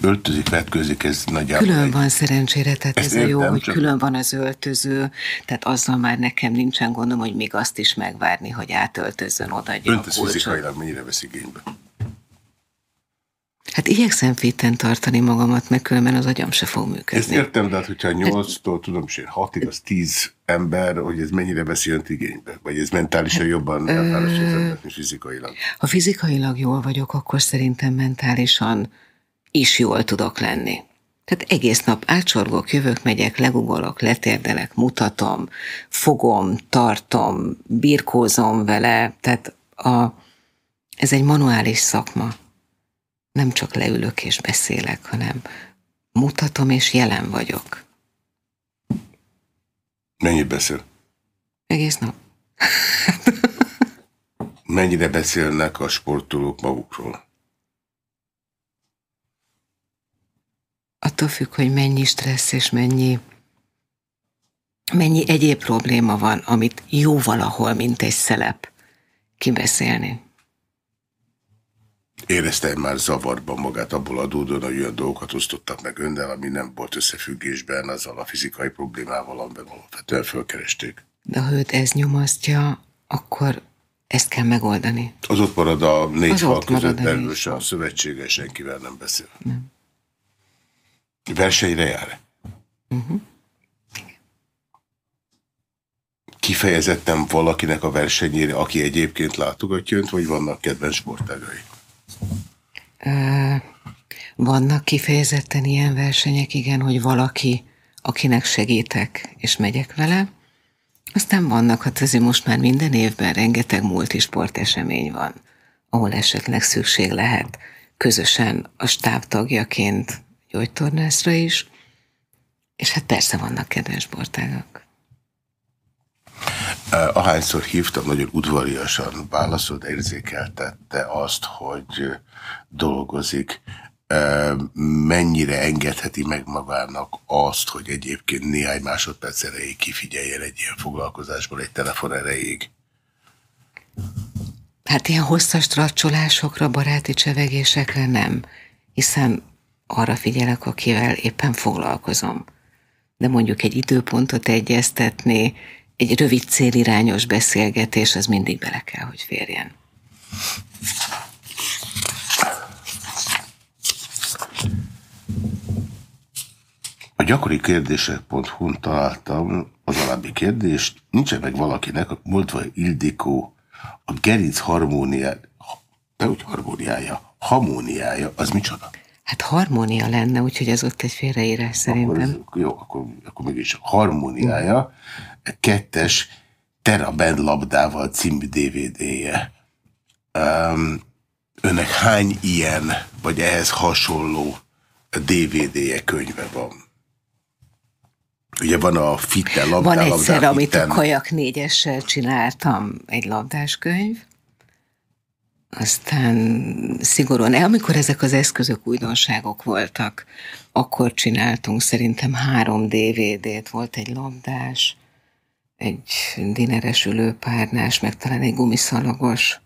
Öltözik, vetkőzik, ez nagyjából... Külön egy... van szerencsére, tehát Ezt ez értem, a jó, hogy csak... külön van az öltöző, tehát azzal már nekem nincsen gondom, hogy még azt is megvárni, hogy átöltözzön, odaadja Önt kulcsot. fizikailag mennyire vesz igénybe? Hát igyekszem fitten tartani magamat, mert különben az agyam se fog működni. Ezt értem, de hát, hogyha 8-tól tudom, hogy 6-ig az 10 ember, hogy ez mennyire veszi önt igénybe? Vagy ez mentálisan jobban elválasztja mint fizikailag? Ha fizikailag jól vagyok, akkor szerintem mentálisan is jól tudok lenni. Tehát egész nap átsorgok, jövök, megyek, legugolok, letérdelek, mutatom, fogom, tartom, birkózom vele. Tehát a, ez egy manuális szakma. Nem csak leülök és beszélek, hanem mutatom és jelen vagyok. Mennyit beszél? Egész nap. Mennyire beszélnek a sportolók magukról? Attól függ, hogy mennyi stressz és mennyi, mennyi egyéb probléma van, amit jó valahol, mint egy szelep kibeszélni. Érezte már zavarban magát abból adódóan, hogy olyan dolgokat osztottak meg önnel, ami nem volt összefüggésben azzal a fizikai problémával, amiben alapvetően fölkeresték. De ha őt ez nyomasztja, akkor ezt kell megoldani. Az ott marad a négy az fal között belül, a szövetséges senkivel nem beszél. Nem. Versenyre jár? Uh-huh. Kifejezetten valakinek a versenyére, aki egyébként látogatja önt, vagy vannak kedvenc sportágai? Uh, vannak kifejezetten ilyen versenyek, igen, hogy valaki, akinek segítek, és megyek vele. Aztán vannak, hát azért most már minden évben rengeteg multisportesemény van, ahol esetleg szükség lehet közösen a stábtagjaként gyógytornászra is, és hát persze vannak kedves sportágak. Ahányszor hívtam, nagyon udvariasan válaszolt, érzékeltette azt, hogy dolgozik. Mennyire engedheti meg magának azt, hogy egyébként néhány másodperc erejéig kifigyeljen egy ilyen foglalkozásból, egy telefon erejéig? Hát ilyen hosszas tracsolásokra, baráti csevegésekre nem, hiszen arra figyelek, akivel éppen foglalkozom. De mondjuk egy időpontot egyeztetni, egy rövid célirányos beszélgetés, az mindig bele kell, hogy férjen. A gyakori kérdések.hu-n találtam az alábbi kérdést. Nincs -e meg valakinek, a Moldvai Ildikó a gerinc harmóniája, de úgy harmóniája, harmóniája, az micsoda? Hát harmónia lenne, úgyhogy ez ott egy félreírás szerintem. Akkor ez, jó, akkor, akkor mégis harmóniája, kettes Teraband labdával című DVD-je. Um, önnek hány ilyen, vagy ehhez hasonló DVD-je könyve van? Ugye van a Fitte labdá, Van egyszer, labdá, amit a Kajak négyessel csináltam, egy labdáskönyv. Aztán szigorúan, amikor ezek az eszközök újdonságok voltak, akkor csináltunk szerintem három DVD-t, volt egy labdás, egy dineres ülőpárnás, meg talán egy gumiszalagos.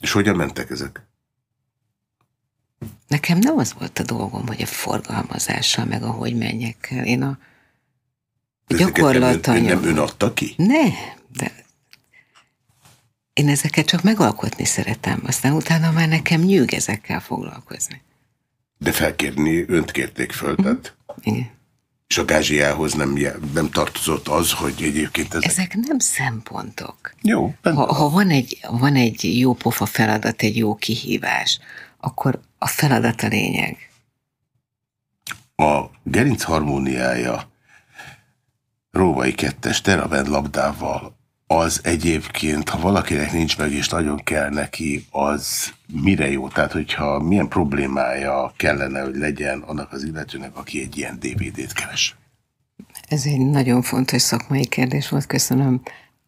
És hogyan mentek ezek? Nekem nem az volt a dolgom, hogy a forgalmazással, meg a hogy menjek el. Én a gyakorlatanyag... Nem ön adta ki? Ne, de én ezeket csak megalkotni szeretem, aztán utána már nekem nyűg ezekkel foglalkozni. De felkérni, önt kérték föl, mm. tehát? Igen. És a gázsiához nem, nem tartozott az, hogy egyébként ezek... Ezek nem szempontok. Jó. Ha, ha van, egy, van egy jó pofa feladat, egy jó kihívás, akkor a feladat a lényeg. A gerinc harmóniája Róvai kettes terabend labdával az egyébként, ha valakinek nincs meg és nagyon kell neki, az mire jó? Tehát, hogyha milyen problémája kellene, hogy legyen annak az illetőnek, aki egy ilyen DVD-t keres? Ez egy nagyon fontos szakmai kérdés volt, köszönöm.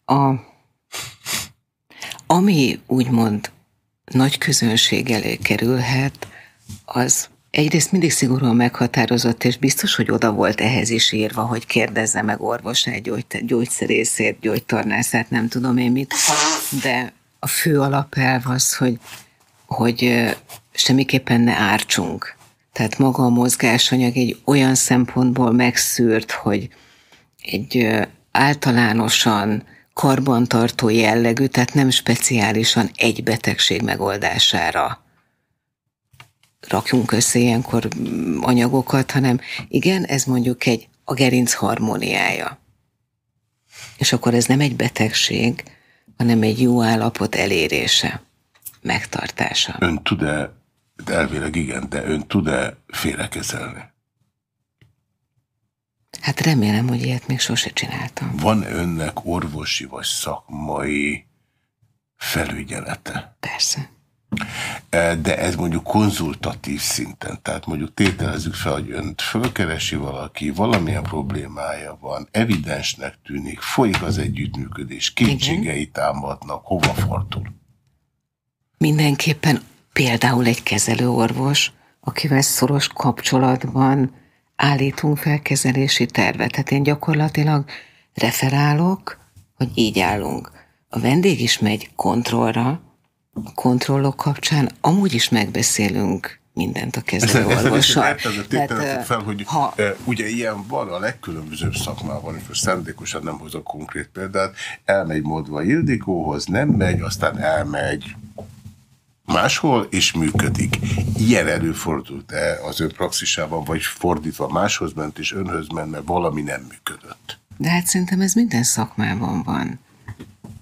A, ami úgymond nagy közönség elé kerülhet, az egyrészt mindig szigorúan meghatározott, és biztos, hogy oda volt ehhez is írva, hogy kérdezze meg orvosát, gyógy, gyógyszerészét, gyógytornászát, nem tudom én mit, de a fő alapelv az, hogy, hogy semmiképpen ne ártsunk. Tehát maga a mozgásanyag egy olyan szempontból megszűrt, hogy egy általánosan karbantartó jellegű, tehát nem speciálisan egy betegség megoldására rakjunk össze ilyenkor anyagokat, hanem igen, ez mondjuk egy a gerinc harmóniája. És akkor ez nem egy betegség, hanem egy jó állapot elérése, megtartása. Ön tud-e, elvileg igen, de ön tud-e félrekezelni? Hát remélem, hogy ilyet még sose csináltam. Van önnek orvosi vagy szakmai felügyelete? Persze. E, de ez mondjuk konzultatív szinten, tehát mondjuk tételezzük fel, hogy önt fölkeresi valaki, valamilyen problémája van, evidensnek tűnik, folyik az együttműködés, kétségei támadnak, hova fordul? Mindenképpen például egy kezelőorvos, akivel szoros kapcsolatban állítunk fel kezelési tervet. Tehát én gyakorlatilag referálok, hogy így állunk. A vendég is megy kontrollra, a kontrollok kapcsán amúgy is megbeszélünk mindent a kezelőorvossal. Tehát, fel, hogy ha... ugye ilyen van a legkülönbözőbb szakmában, és most szándékosan nem hozok konkrét példát, elmegy Modva Ildikóhoz, nem megy, aztán elmegy máshol, és működik. Ilyen előfordult-e az ön praxisában, vagy fordítva máshoz ment, és önhöz ment, mert valami nem működött? De hát szerintem ez minden szakmában van.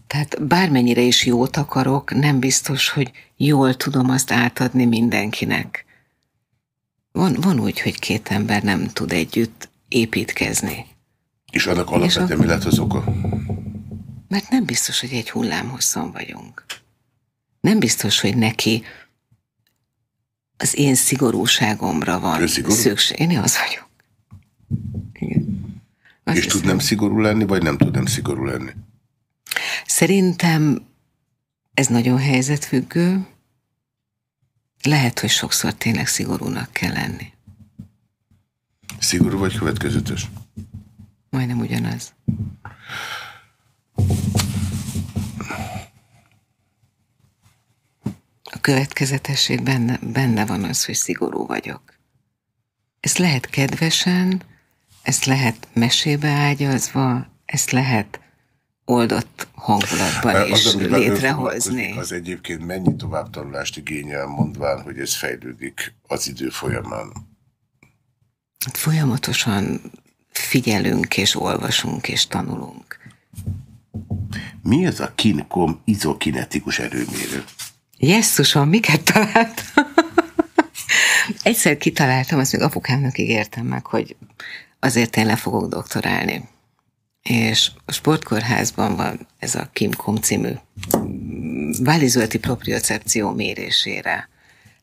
Tehát bármennyire is jót akarok, nem biztos, hogy jól tudom azt átadni mindenkinek. Van, van úgy, hogy két ember nem tud együtt építkezni. És annak alapvetően mi lett az oka? Mert nem biztos, hogy egy hullámhosszon vagyunk. Nem biztos, hogy neki az én szigorúságomra van szükség. Én az vagyok. Igen. Azt És tud nem szigorú lenni, vagy nem tud nem szigorú lenni? Szerintem ez nagyon helyzetfüggő. Lehet, hogy sokszor tényleg szigorúnak kell lenni. Szigorú vagy következetes? Majdnem ugyanaz. A következetesség benne, benne van az, hogy szigorú vagyok. Ezt lehet kedvesen, ezt lehet mesébe ágyazva, ezt lehet oldott hangulatban is az, létrehozni. Az egyébként mennyi továbbtanulást igényel, mondván, hogy ez fejlődik az idő folyamán? Hát folyamatosan figyelünk, és olvasunk, és tanulunk. Mi az a kinkom izokinetikus erőmérő? Jesszusom, miket talált? egyszer kitaláltam, azt még apukámnak ígértem meg, hogy azért én le fogok doktorálni. És a sportkórházban van ez a Kim-Kom című válizolti propriocepció mérésére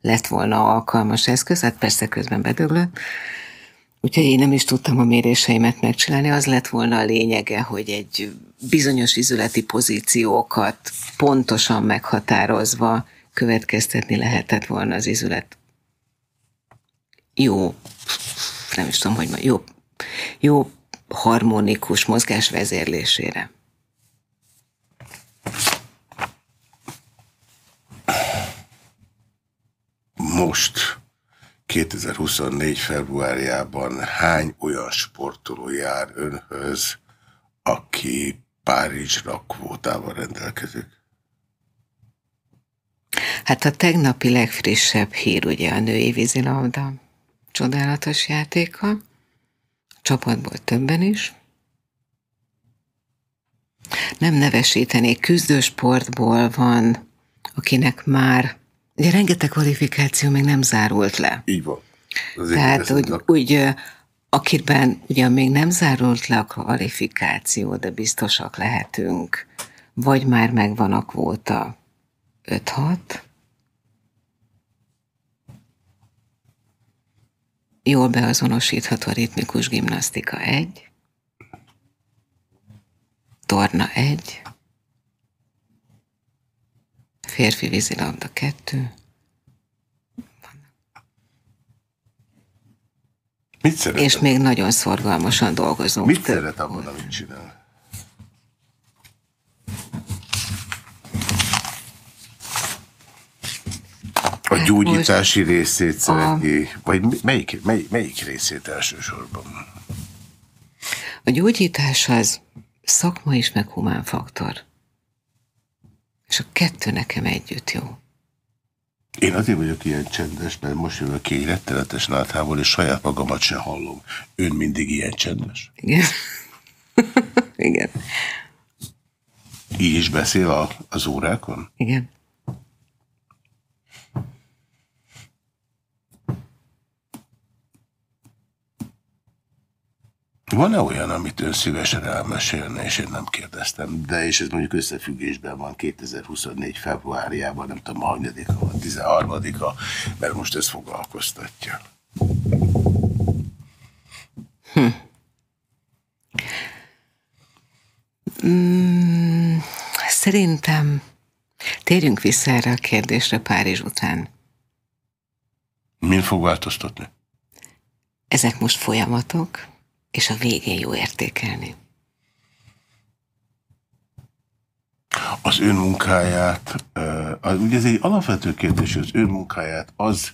lett volna alkalmas eszköz, hát persze közben bedöglött, Úgyhogy én nem is tudtam a méréseimet megcsinálni, az lett volna a lényege, hogy egy bizonyos izületi pozíciókat pontosan meghatározva következtetni lehetett volna az izület jó, nem is tudom, hogy jó, jó harmonikus mozgás vezérlésére. Most 2024. februárjában hány olyan sportoló jár önhöz, aki Párizsra kvótával rendelkezik? Hát a tegnapi legfrissebb hír ugye a női vízilabda csodálatos játéka. Csapatból többen is. Nem nevesítenék, küzdősportból van, akinek már Ugye rengeteg kvalifikáció még nem zárult le. Így van. Azért Tehát úgy, úgy, akiben ugye még nem zárult le a kvalifikáció, de biztosak lehetünk, vagy már megvan a kvóta 5-6, jól beazonosítható a ritmikus gimnasztika 1, torna 1, férfi vízilabda kettő. Mit szeretem? És még nagyon szorgalmasan dolgozunk. Mit szeret abban, amit csinál? A gyógyítási Most részét szeretné, a... vagy melyik, mely, melyik részét elsősorban? A gyógyítás az szakma is, meg humán faktor. És a kettő nekem együtt jó. Én azért vagyok ilyen csendes, mert most jövök ki egy rettenetes náthából, és saját magamat sem hallom. Ön mindig ilyen csendes? Igen. Igen. Így is beszél a, az órákon? Igen. Van-e olyan, amit ön szívesen elmesélne, és én nem kérdeztem, de és ez mondjuk összefüggésben van 2024 februárjában, nem tudom, a hanyadika van, 13-a, mert most ez foglalkoztatja. Hm. Mm, szerintem térjünk vissza erre a kérdésre Párizs után. Min fog változtatni? Ezek most folyamatok és a végén jó értékelni. Az ön munkáját, az, ugye ez egy alapvető kérdés, hogy az ön munkáját az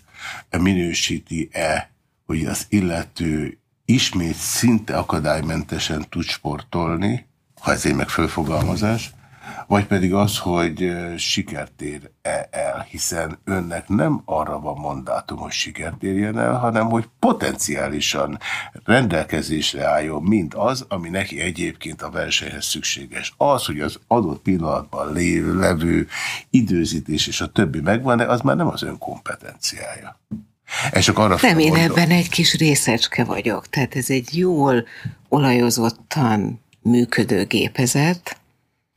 minősíti-e, hogy az illető ismét szinte akadálymentesen tud sportolni, ha ez egy megfölfogalmazás, vagy pedig az, hogy sikert ér-e el, hiszen önnek nem arra van mandátum, hogy sikert érjen el, hanem hogy potenciálisan rendelkezésre álljon mind az, ami neki egyébként a versenyhez szükséges. Az, hogy az adott pillanatban lév, levő időzítés és a többi megvan, de az már nem az ön kompetenciája. És csak arra nem, én ebben egy kis részecske vagyok, tehát ez egy jól olajozottan működő gépezet,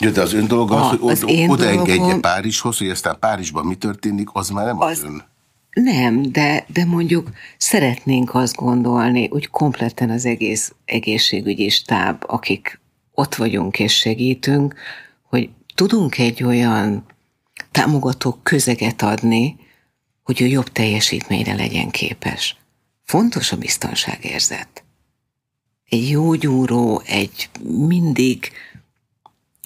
Ja, de az ön dolga az, hogy az oda engedje dolgom... Párizshoz, hogy aztán Párizsban mi történik, az már nem az, az ön. Nem, de, de mondjuk szeretnénk azt gondolni, hogy kompletten az egész egészségügyi stáb, akik ott vagyunk és segítünk, hogy tudunk egy olyan támogató közeget adni, hogy ő jobb teljesítményre legyen képes. Fontos a biztonságérzet. Egy jó gyúró, egy mindig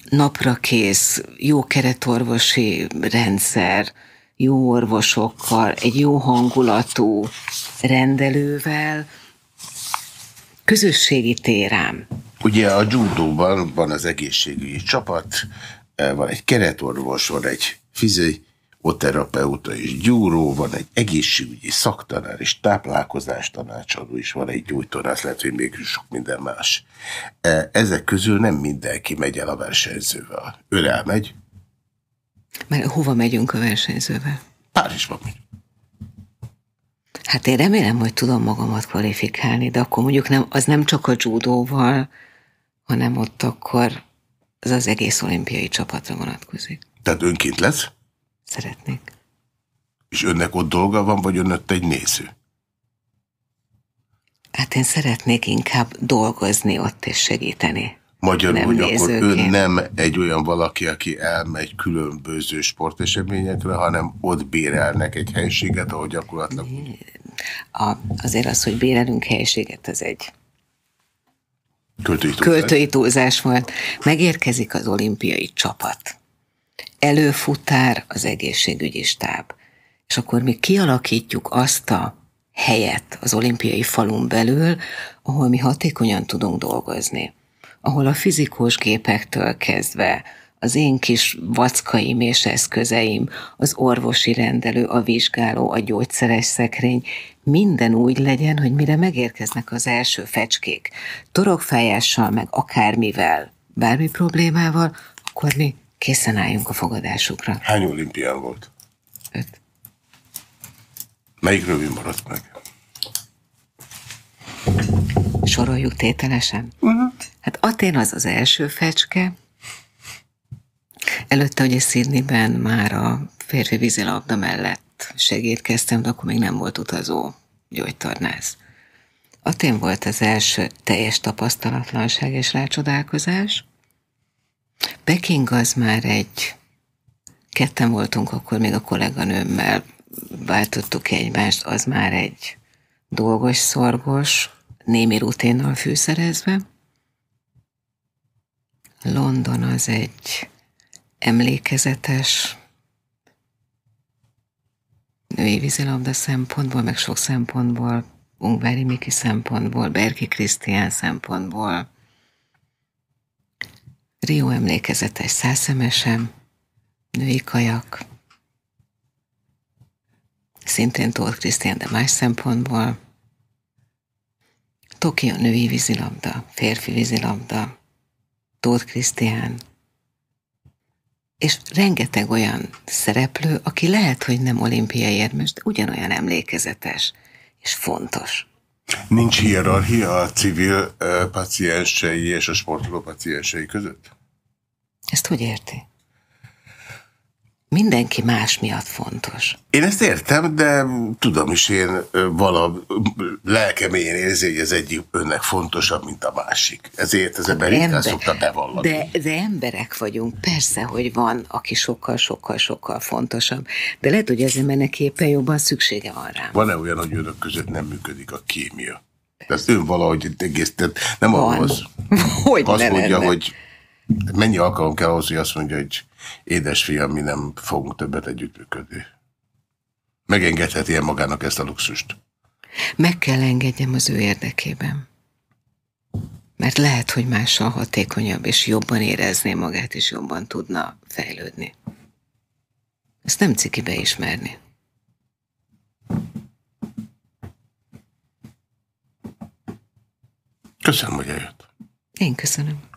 napra kész, jó keretorvosi rendszer, jó orvosokkal, egy jó hangulatú rendelővel, közösségi térám. Ugye a judóban van az egészségügyi csapat, eh, van egy keretorvos, van egy fizi, oterapeuta és gyúró, van egy egészségügyi szaktanár és táplálkozás tanácsadó is, van egy gyújtórász, lehet, hogy még sok minden más. E, ezek közül nem mindenki megy el a versenyzővel. Ő elmegy. Mert hova megyünk a versenyzővel? Párizsba megy. Hát én remélem, hogy tudom magamat kvalifikálni, de akkor mondjuk nem, az nem csak a judóval, hanem ott akkor az az egész olimpiai csapatra vonatkozik. Tehát önként lesz? Szeretnék. És önnek ott dolga van, vagy ön ott egy néző? Hát én szeretnék inkább dolgozni ott és segíteni. Magyarul, hogy akkor ön nem egy olyan valaki, aki elmegy különböző sporteseményekre, hanem ott bérelnek egy helységet, ahol gyakorlatilag... A, azért az, hogy bérelünk helységet, az egy költői túlzás. költői túlzás volt. Megérkezik az olimpiai csapat. Előfutár az egészségügyi stáb. És akkor mi kialakítjuk azt a helyet az olimpiai falun belül, ahol mi hatékonyan tudunk dolgozni ahol a fizikus gépektől kezdve az én kis vackaim és eszközeim, az orvosi rendelő, a vizsgáló, a gyógyszeres szekrény, minden úgy legyen, hogy mire megérkeznek az első fecskék, torokfájással, meg akármivel, bármi problémával, akkor mi készen álljunk a fogadásukra. Hány olimpián volt? Öt. Melyik rövid maradt meg? Soroljuk tételesen? Uh-huh. Hát Atén az az első fecske. Előtte ugye Sydneyben már a férfi vízilabda mellett segítkeztem, de akkor még nem volt utazó gyógytornász. Atén volt az első teljes tapasztalatlanság és rácsodálkozás. Peking az már egy, ketten voltunk akkor még a kolléganőmmel, váltottuk egymást, az már egy dolgos, szorgos, némi rutinnal fűszerezve. London az egy emlékezetes női vízilabda szempontból, meg sok szempontból, Ungvári Miki szempontból, Berki Krisztián szempontból, Rio emlékezetes százszemesem, női kajak, szintén Tóth Krisztián, de más szempontból, Tokia női vízilabda, férfi vízilabda, Tóth Krisztián, és rengeteg olyan szereplő, aki lehet, hogy nem olimpiai érmes, de ugyanolyan emlékezetes és fontos. Nincs hierarchia a civil paciensei és a sportoló paciensei között? Ezt hogy érti? Mindenki más miatt fontos. Én ezt értem, de tudom is én vala lelkeményen érzi, hogy ez egyik önnek fontosabb, mint a másik. Ezért ez ember ritkán szokta bevallani. De, de emberek vagyunk, persze, hogy van, aki sokkal, sokkal, sokkal fontosabb. De lehet, hogy ezért ennek éppen jobban szüksége van rá. Van-e olyan, hogy önök között nem működik a kémia? Tehát ön valahogy egész, tehát nem van. ahhoz. Hogy azt mondja, lenne? hogy mennyi alkalom kell ahhoz, hogy azt mondja, hogy édesfiam, mi nem fogunk többet együttműködni. Megengedheti -e magának ezt a luxust? Meg kell engedjem az ő érdekében. Mert lehet, hogy mással hatékonyabb, és jobban érezné magát, és jobban tudna fejlődni. Ezt nem ciki beismerni. Köszönöm, hogy eljött. Én köszönöm.